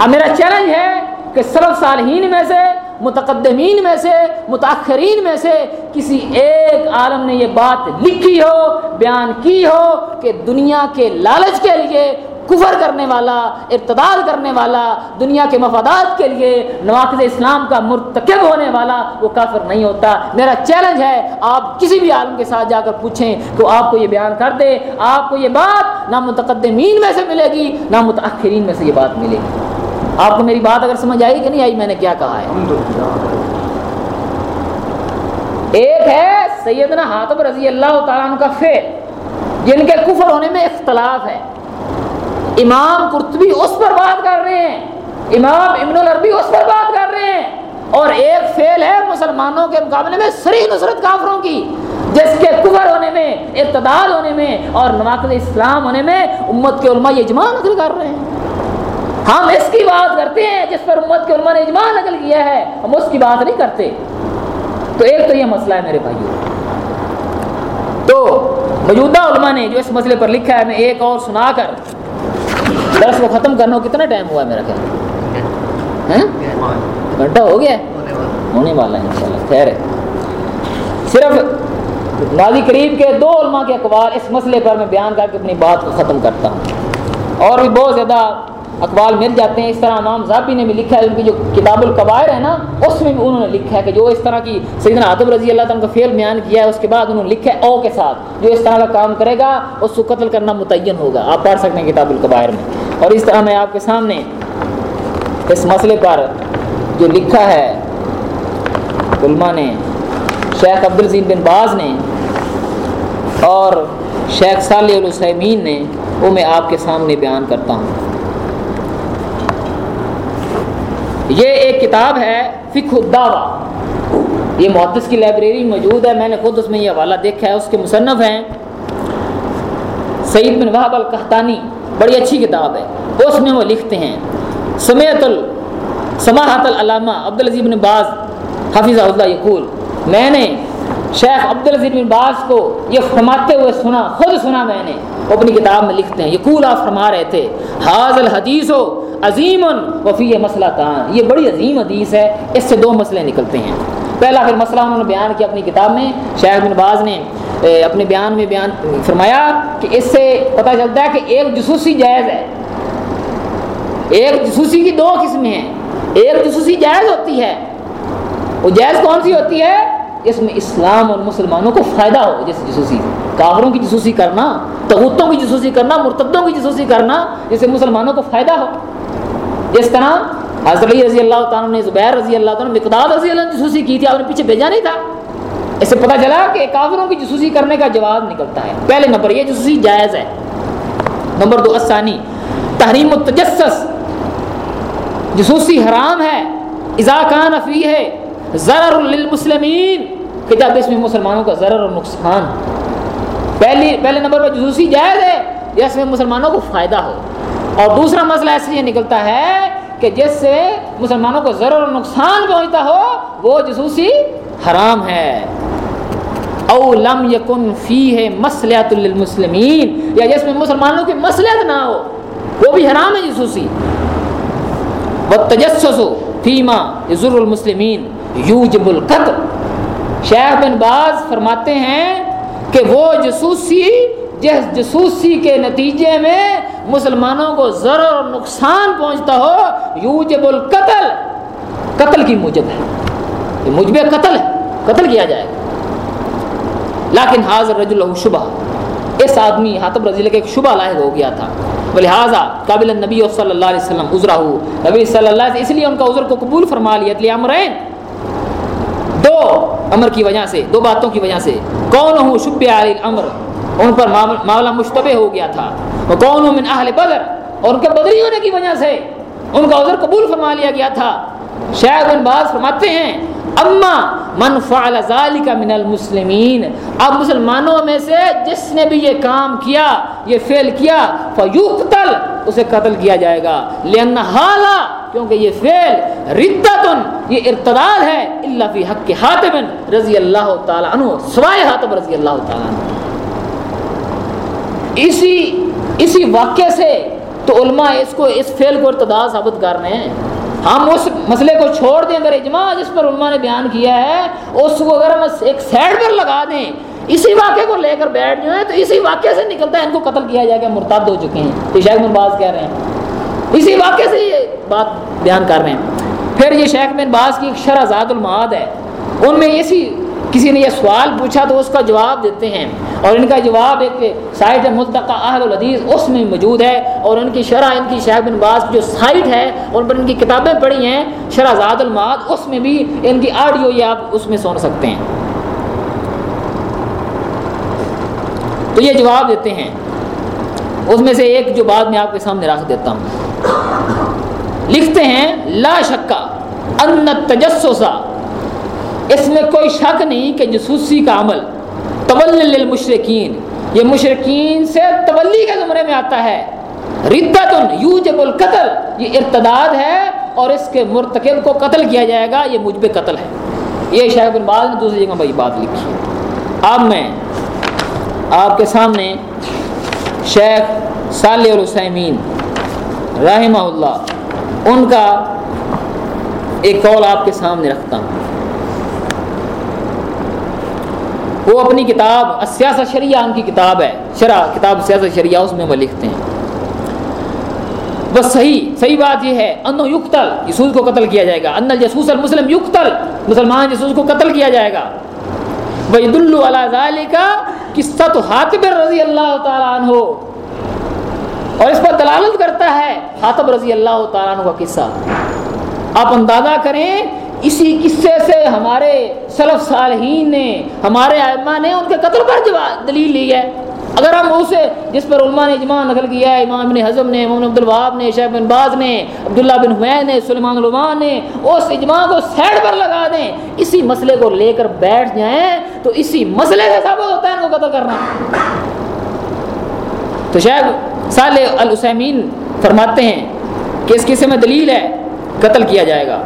اب میرا چیلنج ہے کہ سرف صالحین میں سے، متقدمین میں سے متاخرین میں سے کسی ایک عالم نے یہ بات لکھی ہو، بیان کی ہو کہ دنیا کے لالچ کے لیے کفر کرنے والا، ارتداد کرنے والا، دنیا کے مفادات کے لیے نواقض اسلام کا مرتکب ہونے والا وہ کافر نہیں ہوتا۔ میرا چیلنج ہے، آپ کسی بھی عالم کے ساتھ جا کر پوچھیں تو آپ کو یہ بیان کر دے۔ آپ کو یہ بات نہ متقدمین میں سے ملے گی، نہ متاخرین میں سے یہ بات ملے گی۔ آپ کو میری بات اگر سمجھ آئی کہ نہیں آئی، میں نے کیا کہا ہے؟ ایک ہے سیدنا حاتب رضی اللہ تعالیٰ عنہ کا فیل جن کے کفر ہونے میں اختلاف ہے۔ امام قرطبی اس پر بات کر رہے ہیں۔ امام ابن العربی اس پر بات کر رہے ہیں۔ اور ایک فیل ہے مسلمانوں کے مقابلے میں سری نصرت کافروں کی، جس کے کفر ہونے میں ارتداد ہونے میں اور نواقل اسلام ہونے میں امت کے علماء یہ اجماع نقل کر رہے ہیں۔ ہم اس کی بات کرتے ہیں جس پر امت کے علماء نے اجماع نقل کیا ہے، ہم اس کی بات نہیں کرتے۔ تو ایک تو یہ مسئلہ ہے میرے بھائیوں تو موجودہ علماء نے جو اس مسئلے پر لکھا ہے، میں ایک اور سنا کر درس کو ختم کرنا کتنا ٹائم ہوا ہے میرا خیال؟ ہاں؟ گھنٹہ ہو گیا؟ ہونے والا ہے انشاءاللہ، خیر ہے۔ صرف نازی قریب کے دو علماء کے اقوال اس مسئلے پر میں بیان کر کے اپنی بات کو ختم کرتا ہوں۔ اور بھی بہت زیادہ اقوال مل جاتے ہیں، اس طرح امام ذابی نے بھی لکھا ہے، ان کی جو کتاب القبائر ہے نا، اس میں بھی انہوں نے لکھا ہے کہ جو اس طرح کی سیدنا عطب رضی اللہ تعالیٰ کا فیل بیان کیا ہے، اس کے بعد انہوں نے لکھا ہے او کے ساتھ، جو اس طرح کا کام کرے گا، اس کو قتل کرنا متعین ہوگا۔ آپ پڑھ سکتے ہیں کتاب القبائر میں۔ اور اس طرح میں آپ کے سامنے اس مسئلے پر جو لکھا ہے، علماء نے، شیخ عبدالزین بن باز نے اور شیخ صالح السمین نے، وہ میں آپ کے سامنے بیان کرتا ہوں۔ یہ ایک کتاب ہے فکھ الدعوہ۔ یہ محدث کی لائبریری موجود ہے، میں نے خود اس میں یہ حوالہ دیکھا ہے، اس کے مصنف ہیں سعید بن وحب القحطانی۔ بڑی اچھی کتاب ہے۔ اس میں وہ لکھتے ہیں، سمیت ال سماحت العلامہ عبدالعزیب بن باز حافظ اللہ، یقول، میں نے شیخ عبدالعزیز بن باز کو یہ فرماتے ہوئے سنا، خود سنا میں نے۔ وہ اپنی کتاب میں لکھتے ہیں یقول آپ فرما رہے تھے حاض الحدیث و عظیم وفی مسئلہ تان یہ بڑی عظیم حدیث ہے، اس سے دو مسئلے نکلتے ہیں۔ پہلا پھر مسئلہ انہوں نے بیان کیا اپنی کتاب میں، شیخ بن باز نے اپنے بیان میں بیان فرمایا کہ اس سے پتہ چلتا ہے کہ ایک جسوسی جائز ہے۔ ایک جسوسی کی دو قسمیں ہیں۔ ایک جسوسی جائز ہوتی ہے، وہ جائز کون سی ہوتی ہے؟ اس میں اسلام اور مسلمانوں کو فائدہ ہو، جیسے جسوسی۔ کافروں کی جسوسی کرنا تغوتوں کی جسوسی کرنا، مرتدوں کی جسوسی کرنا، جس سے مسلمانوں کو فائدہ ہو۔ جس طرح حضرت رضی اللہ تعالیٰ نے، زبیر رضی اللہ تعالیٰ نے، مقداد رضی اللہ نے جسوسی کی تھی، آپ نے پیچھے بھیجا نہیں تھا۔ اس سے پتہ چلا کہ کافروں کی جسوسی کرنے کا جواب نکلتا ہے۔ پہلے نمبر، یہ جسوسی جائز ہے۔ نمبر دو اسانی تحریم التجسس۔ جسوسی حرام ہے اضاکان فی ہے ضرر للمسلمین۔ کہ جب اس میں مسلمانوں کا ضرر اور نقصان۔ پہلی پہلے نمبر پر جسوسی جائز ہے، جس میں مسلمانوں کو فائدہ ہو۔ اور دوسرا مسئلہ ایسے یہ نکلتا ہے کہ جس سے مسلمانوں کو ضرر اور نقصان پہنچتا ہو، وہ جسوسی حرام ہے۔ او لم یکن فی ہے مسلحت للمسلمین۔ یا جس میں مسلمانوں کی مسلحت نہ ہو، وہ بھی حرام ہے جسوسی وہ تجسس ہو فیما ضر المسلمین۔ یوجب القتل۔ شیخ بن باز فرماتے ہیں کہ وہ جسوسی، جس جسوسی کے نتیجے میں مسلمانوں کو ضرر اور نقصان پہنچتا ہو، یوجب القتل۔ قتل کی موجب ہے۔ یہ مجب قتل ہے۔ قتل کیا جائے۔ گا لیکن حاضر رج اللہ شبہ۔ اس آدمی حاتب رضی اللہ کا ایک شبہ لاحق ہو گیا تھا۔ لہٰذا قابل نبی صلی اللہ علیہ وسلم عذرا ہو۔ نبی صلی اللہ علیہ وسلم اس لیے ان کا عذر کو قبول فرما لیا امرین۔ دو امر کی وجہ سے، دو باتوں کی وجہ سے۔ کون ہوں شب علی امر ان پر معاملہ مشتبہ ہو گیا تھا۔ وہ کون ہوں من اہل بدر؟ اور ان کے بدری ہونے کی وجہ سے۔ ان کا عذر قبول فرما لیا گیا تھا۔ شاید ان بعض فرماتے ہیں اما من فعل ذلك من المسلمین، اب مسلمانوں میں سے جس نے بھی یہ کام کیا، یہ فعل کیا، فیقتل، اسے قتل کیا جائے گا۔ لأن حالا کیونکہ یہ فعل ردتن، یہ ارتداد ہے اللہ فی حق حاتب رضی اللہ تعالی عنہ، سوائے حاتب رضی اللہ تعالی عنہ۔ اسی اسی واقعے سے تو علماء اس کو، اس فعل کو ارتداد ثابت کر رہے ہیں۔ ہم اس مسئلے کو چھوڑ دیں، اگر اجماع جس پر علماء نے بیان کیا ہے، اس کو اگر ہم ایک سائڈ پر لگا دیں، اسی واقعے کو لے کر بیٹھ جائیں تو اسی واقعے سے نکلتا ہے، ان کو قتل کیا جائے گا مرتد ہو چکے ہیں۔ یہ شیخ بن باز کہہ رہے ہیں۔ اسی واقعے سے یہ بات بیان کر رہے ہیں۔ پھر یہ شیخ بن باز کی ایک شرح زاد المعاد ہے۔ ان میں اسی کسی نے یہ سوال پوچھا تو اس کا جواب دیتے ہیں اور ان کا جواب ایک سائٹ ملتقى اہل الحدیث اس میں موجود ہے اور ان کی شرح ان کی شیخ بن باز جو سائٹ ہے ان پر ان کی کتابیں پڑھی ہیں شرح زاد المعاد اس میں بھی ان کی آڈیو یہ آپ اس میں سن سکتے ہیں۔ تو یہ جواب دیتے ہیں۔ اس میں سے ایک جو بات میں آپ کے سامنے رکھ دیتا ہوں۔ لکھتے ہیں، لا شکا، ان تجسسا اس میں کوئی شک نہیں کہ جسوسی کا عمل طول للمشرقین یہ مشرقین سے تولی کے زمرے میں آتا ہے۔ ردت یوجب القتل، یہ ارتداد ہے اور اس کے مرتکب کو قتل کیا جائے گا، یہ مجب قتل ہے۔ یہ شیخ بن باز نے دوسری جگہ بھائی بات لکھی۔ ہے اب میں آپ کے سامنے شیخ صالح الحسمین رحمہ اللہ، ان کا ایک قول آپ کے سامنے رکھتا ہوں۔ وہ اپنی کتاب سیاست شریعہ ان کی کتاب ہے شرح کتاب سیاست شریعہ اس میں وہ لکھتے ہیں۔ بس صحیح صحیح بات یہ ہے انو یقتل جسوس کو قتل کیا جائے گا۔ ان الجسوس المسلم یقتل، مسلمان جسوس کو قتل کیا جائے گا۔ وید اللہ کا قصہ تو حاطب رضی اللہ تعالیٰ عنہ۔ اور اس پر دلالت کرتا ہے حاطب رضی اللہ تعالیٰ عنہ کا قصہ۔ آپ اندازہ کریں اسی قصے سے ہمارے سلف صالحین نے، ہمارے ائمہ نے ان کے قتل پر دلیل لی ہے۔ اگر ہم اسے، جس پر علماء نے اجماع نقل کیا ہے، امام بن حضم نے محمد عبد الواب نے، شیخ بن باز نے، عبداللہ بن حمین نے، سلیمان العمان نے، اس اجماع کو سیڈ پر لگا دیں، اسی مسئلے کو لے کر بیٹھ جائیں، تو اسی مسئلے سے ثابت ہوتا ہے ان کو قتل کرنا۔ تو شیخ صالح الحسمین فرماتے ہیں کہ اس قصے میں دلیل ہے، قتل کیا جائے گا۔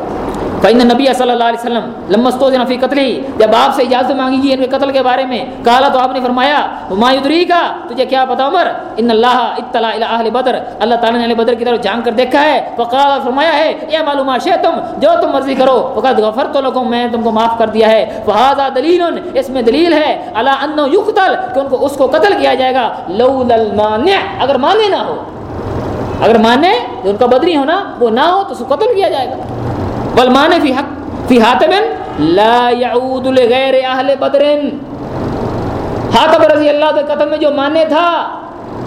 فإن نبی صلی اللہ علیہ وسلم لمستو فی قتل جب آپ سے اجازت مانگی گئی ان کے قتل کے بارے میں کہا تو آپ نے فرمایا ما یدری کا تجھے کیا پتا عمر؟ ان اللہ اطلع الى اہل بدر۔ اللہ تعالی نے اہل بدر کی طرف جان کر دیکھا ہے۔ فقال، فرمایا ہے یا معلوم شے تم جو تم مرضی کرو فقط غفرت لكم، میں تم کو معاف کر دیا ہے۔ فهذا دلیل اس میں دلیل ہے۔ الا انه يقتل، کہ ان کو اس کو قتل کیا جائے گا۔ لولا المانع، اگر مانے نہ ہو۔ اگر مانے ان کا بدری ہونا، وہ نہ ہو، تو اس کو قتل کیا جائے گا۔ والمان فی حق فی حاتب لا یعود لغیر اہل بدر۔ حاتب رضی اللہ کے قتل میں جو مانے تھا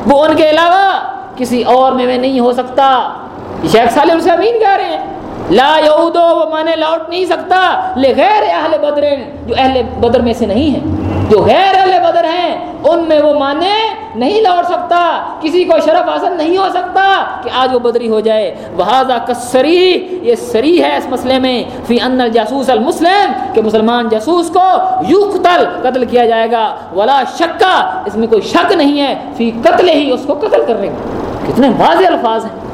وہ ان کے علاوہ کسی اور میں, میں نہیں ہو سکتا۔ شیخ صالح السمین کہہ رہے ہیں۔ لا یعودو وہ مانے لوٹ نہیں سکتا لغیر اہل بدر جو اہل بدر میں سے نہیں ہے جو غیر اہل بدر ہیں، ان میں وہ مانے نہیں لوٹ سکتا، کسی کو شرف حاصل نہیں ہو سکتا کہ آج وہ بدری ہو جائے۔ وہذا کسری یہ سری ہے اس مسئلے میں۔ فی ان الجاسوس المسلم، کہ مسلمان جاسوس کو یقتل، قتل قتل کیا جائے گا۔ ولا شکا، اس میں کوئی شک نہیں ہے۔ فی قتل ہی اس کو قتل کرنے کا۔ کتنے واضح الفاظ ہیں۔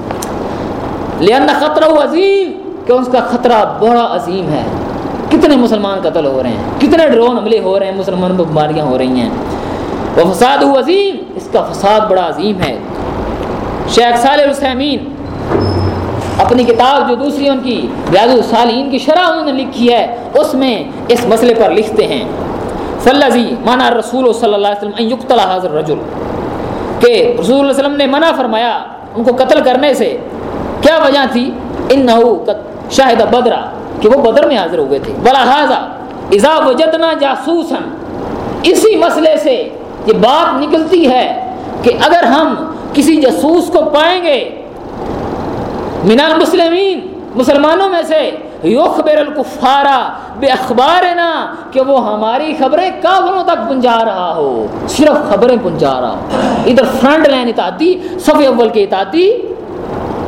لأن خطرہ عظیم کہ اس کا خطرہ بڑا عظیم ہے۔ کتنے مسلمان قتل ہو رہے ہیں، کتنے ڈرون حملے ہو رہے ہیں، مسلمان بیماریاں ہو رہی ہیں۔ وہ فساد عظیم، اس کا فساد بڑا عظیم ہے۔ شیخ صالح السمین اپنی کتاب جو دوسری ان کی ریاض الصالحین کی شرح انہوں نے لکھی ہے، اس میں اس مسئلے پر لکھتے ہیں۔ فلزی مانا رسول صلی اللہ علیہ وسلم حاضر رجل کہ رسول اللہ علیہ وسلم نے منع فرمایا ان کو قتل کرنے سے۔ کیا وجہ تھی؟ ان شاہد بدرا کہ وہ بدر میں حاضر ہوئے تھے۔ بلا حاضہ ازا وجدنا جاسوسن اسی مسئلے سے یہ بات نکلتی ہے کہ اگر ہم کسی جاسوس کو پائیں گے، من المسلمین مسلمانوں میں سے یخبر الکفارا بے اخبار نا کہ وہ ہماری خبریں کافروں تک پہنچا رہا ہو۔ صرف خبریں پہنچا رہا ہو۔ ادھر فرنٹ لائن اطاعتی صف اول کے اطاعتی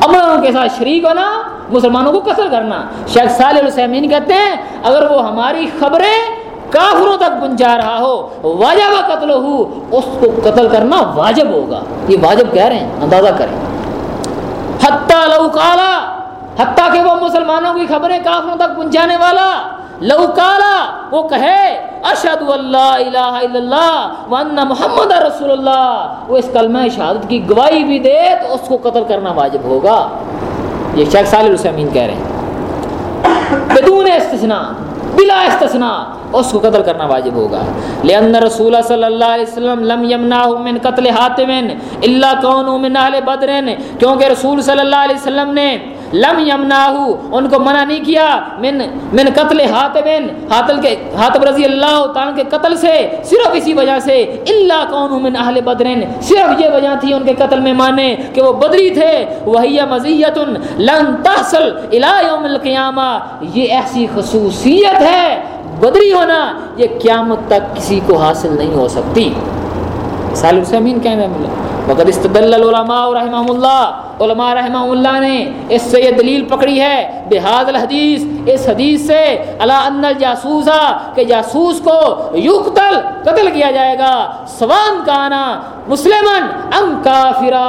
امروں کے ساتھ شریک ہونا مسلمانوں کو قتل کرنا۔ شیخ صالح السمین کہتے ہیں، اگر وہ ہماری خبریں کافروں تک پہنچا رہا ہو، واجب قتل ہو اس کو قتل کرنا واجب ہوگا۔ یہ واجب کہہ رہے ہیں، اندازہ کریں۔ حتیٰ لو کالا حتیٰ کہ وہ مسلمانوں کی خبریں کافروں تک پہنچانے والا، لو کالا وہ کہے اشد اللہ الہ الا اللہ ون محمد رسول اللہ۔ وہ اس کلمہ شہادت کی گواہی بھی دے تو اس کو قتل کرنا واجب ہوگا۔ یہ شیخ صالح السمین کہہ رہے ہیں۔ بدون استثناء بلا استثناء اس کو قتل کرنا واجب ہوگا۔ لأن رسول صلی اللہ علیہ وسلم لم یمنعہ من قتل حاتمن اللہ کونو من اہل بدرن کیونکہ رسول صلی اللہ علیہ وسلم نے لم یمنعہ ان کو منع نہیں کیا من من قتل حاتمن حاتل کے حاتم رضی اللہ تعالیٰ کے قتل سے صرف اسی وجہ سے اللہ کونو من اہل بدرن صرف یہ وجہ تھی ان کے قتل میں مانے کہ وہ بدری تھے۔ وہی مزیت لن تحصل الى یوم القیامہ یہ ایسی خصوصیت ہے بدری ہونا یہ قیامت تک کسی کو حاصل نہیں ہو سکتی۔ سال حسین کہنے وقت استدل العلماء رحمہ اللہ، علماء رحمہ اللہ نے اس سے یہ دلیل پکڑی ہے بحاد الحدیث، اس حدیث سے اللہ ان الجاسوسا کہ جاسوس کو یقتل، قتل کیا جائے گا، سوان کانا مسلمن ام کافرا،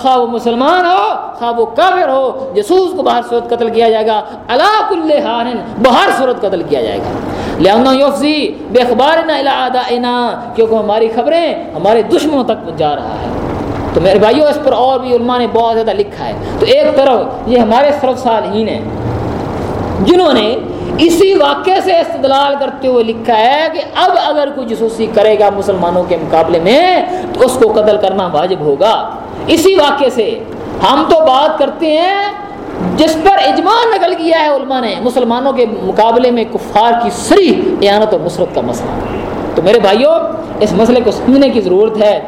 خواہ وہ مسلمان ہو، خواہ وہ کافر ہو، جاسوس کو باہر صورت قتل کیا جائے گا اللہ کل حان باہر صورت قتل کیا جائے گا۔ لہنا یفزی، بے اخبار نہ کیونکہ ہماری خبریں ہمارے دشمنوں تک جا رہا ہے۔ تو میرے بھائیوں اس پر اور بھی علماء نے بہت زیادہ لکھا ہے۔ تو ایک طرف یہ ہمارے صرف صالحین ہیں، جنہوں نے اسی واقعے سے استدلال کرتے ہوئے لکھا ہے کہ اب اگر کوئی جسوسی کرے گا مسلمانوں کے مقابلے میں، تو اس کو قتل کرنا واجب ہوگا۔ اسی واقعے سے ہم تو بات کرتے ہیں، جس پر اجماع نقل کیا ہے علماء نے، مسلمانوں کے مقابلے میں کفار کی سری اعانت اور نصرت کا مسئلہ۔ تو میرے بھائیوں اس مسئلے کو سمجھنے کی ضرورت ہے۔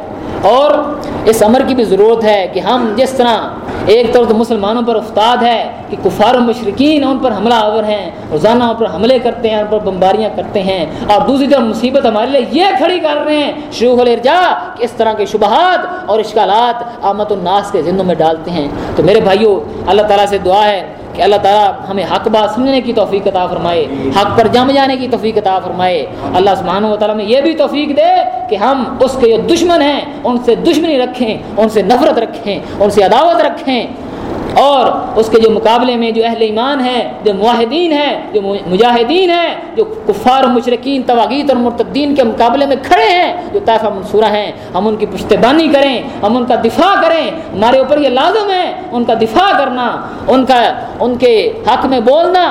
اور اس عمر کی بھی ضرورت ہے کہ ہم جس طرح ایک طرف تو مسلمانوں پر افتاد ہے کہ کفار و مشرقین ان پر حملہ آور ہیں، روزانہ ان پر حملے کرتے ہیں، ان پر بمباریاں کرتے ہیں، اور دوسری طرف مصیبت ہمارے لیے یہ کھڑی کر رہے ہیں، شروع الرجا کہ اس طرح کے شبہات اور اشکالات آمد الناس کے ذہنوں میں ڈالتے ہیں۔ تو میرے بھائیوں اللہ تعالیٰ سے دعا ہے کہ اللہ تعالیٰ ہمیں حق بات سمجھنے کی توفیق عطا فرمائے، حق پر جم جانے کی توفیق عطا فرمائے۔ اللہ سبحانہ و تعالیٰ میں یہ بھی توفیق دے کہ ہم اس کے جو دشمن ہیں، ان سے دشمنی رکھیں، ان سے نفرت رکھیں، ان سے عداوت رکھیں۔ اور اس کے جو مقابلے میں جو اہل ایمان ہیں، جو معاہدین ہیں، جو مجاہدین ہیں، جو کفار و مشرقین تواغیت اور مرتدین کے مقابلے میں کھڑے ہیں، جو طائفہ منصورہ ہیں، ہم ان کی پشتبانی کریں، ہم ان کا دفاع کریں، ہمارے اوپر یہ لازم ہے ان کا دفاع کرنا، ان کا، ان کے حق میں بولنا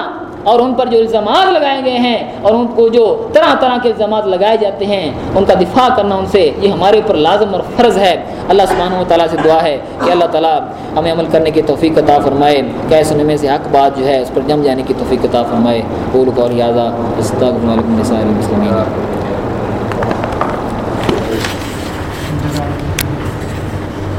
اور ان پر جو الزامات لگائے گئے ہیں اور ان کو جو طرح طرح کے الزامات لگائے جاتے ہیں، ان کا دفاع کرنا ان سے، یہ ہمارے اوپر لازم اور فرض ہے۔ اللہ سبحانہ و تعالیٰ سے دعا ہے کہ اللہ تعالیٰ ہمیں عمل کرنے کی توفیق عطا فرمائے کیا سننے میں سے حق بات جو ہے اس پر جم جانے کی توفیق عطا فرمائے۔ بول کو اور یادہ استغفر علیکم نساء المسلمین۔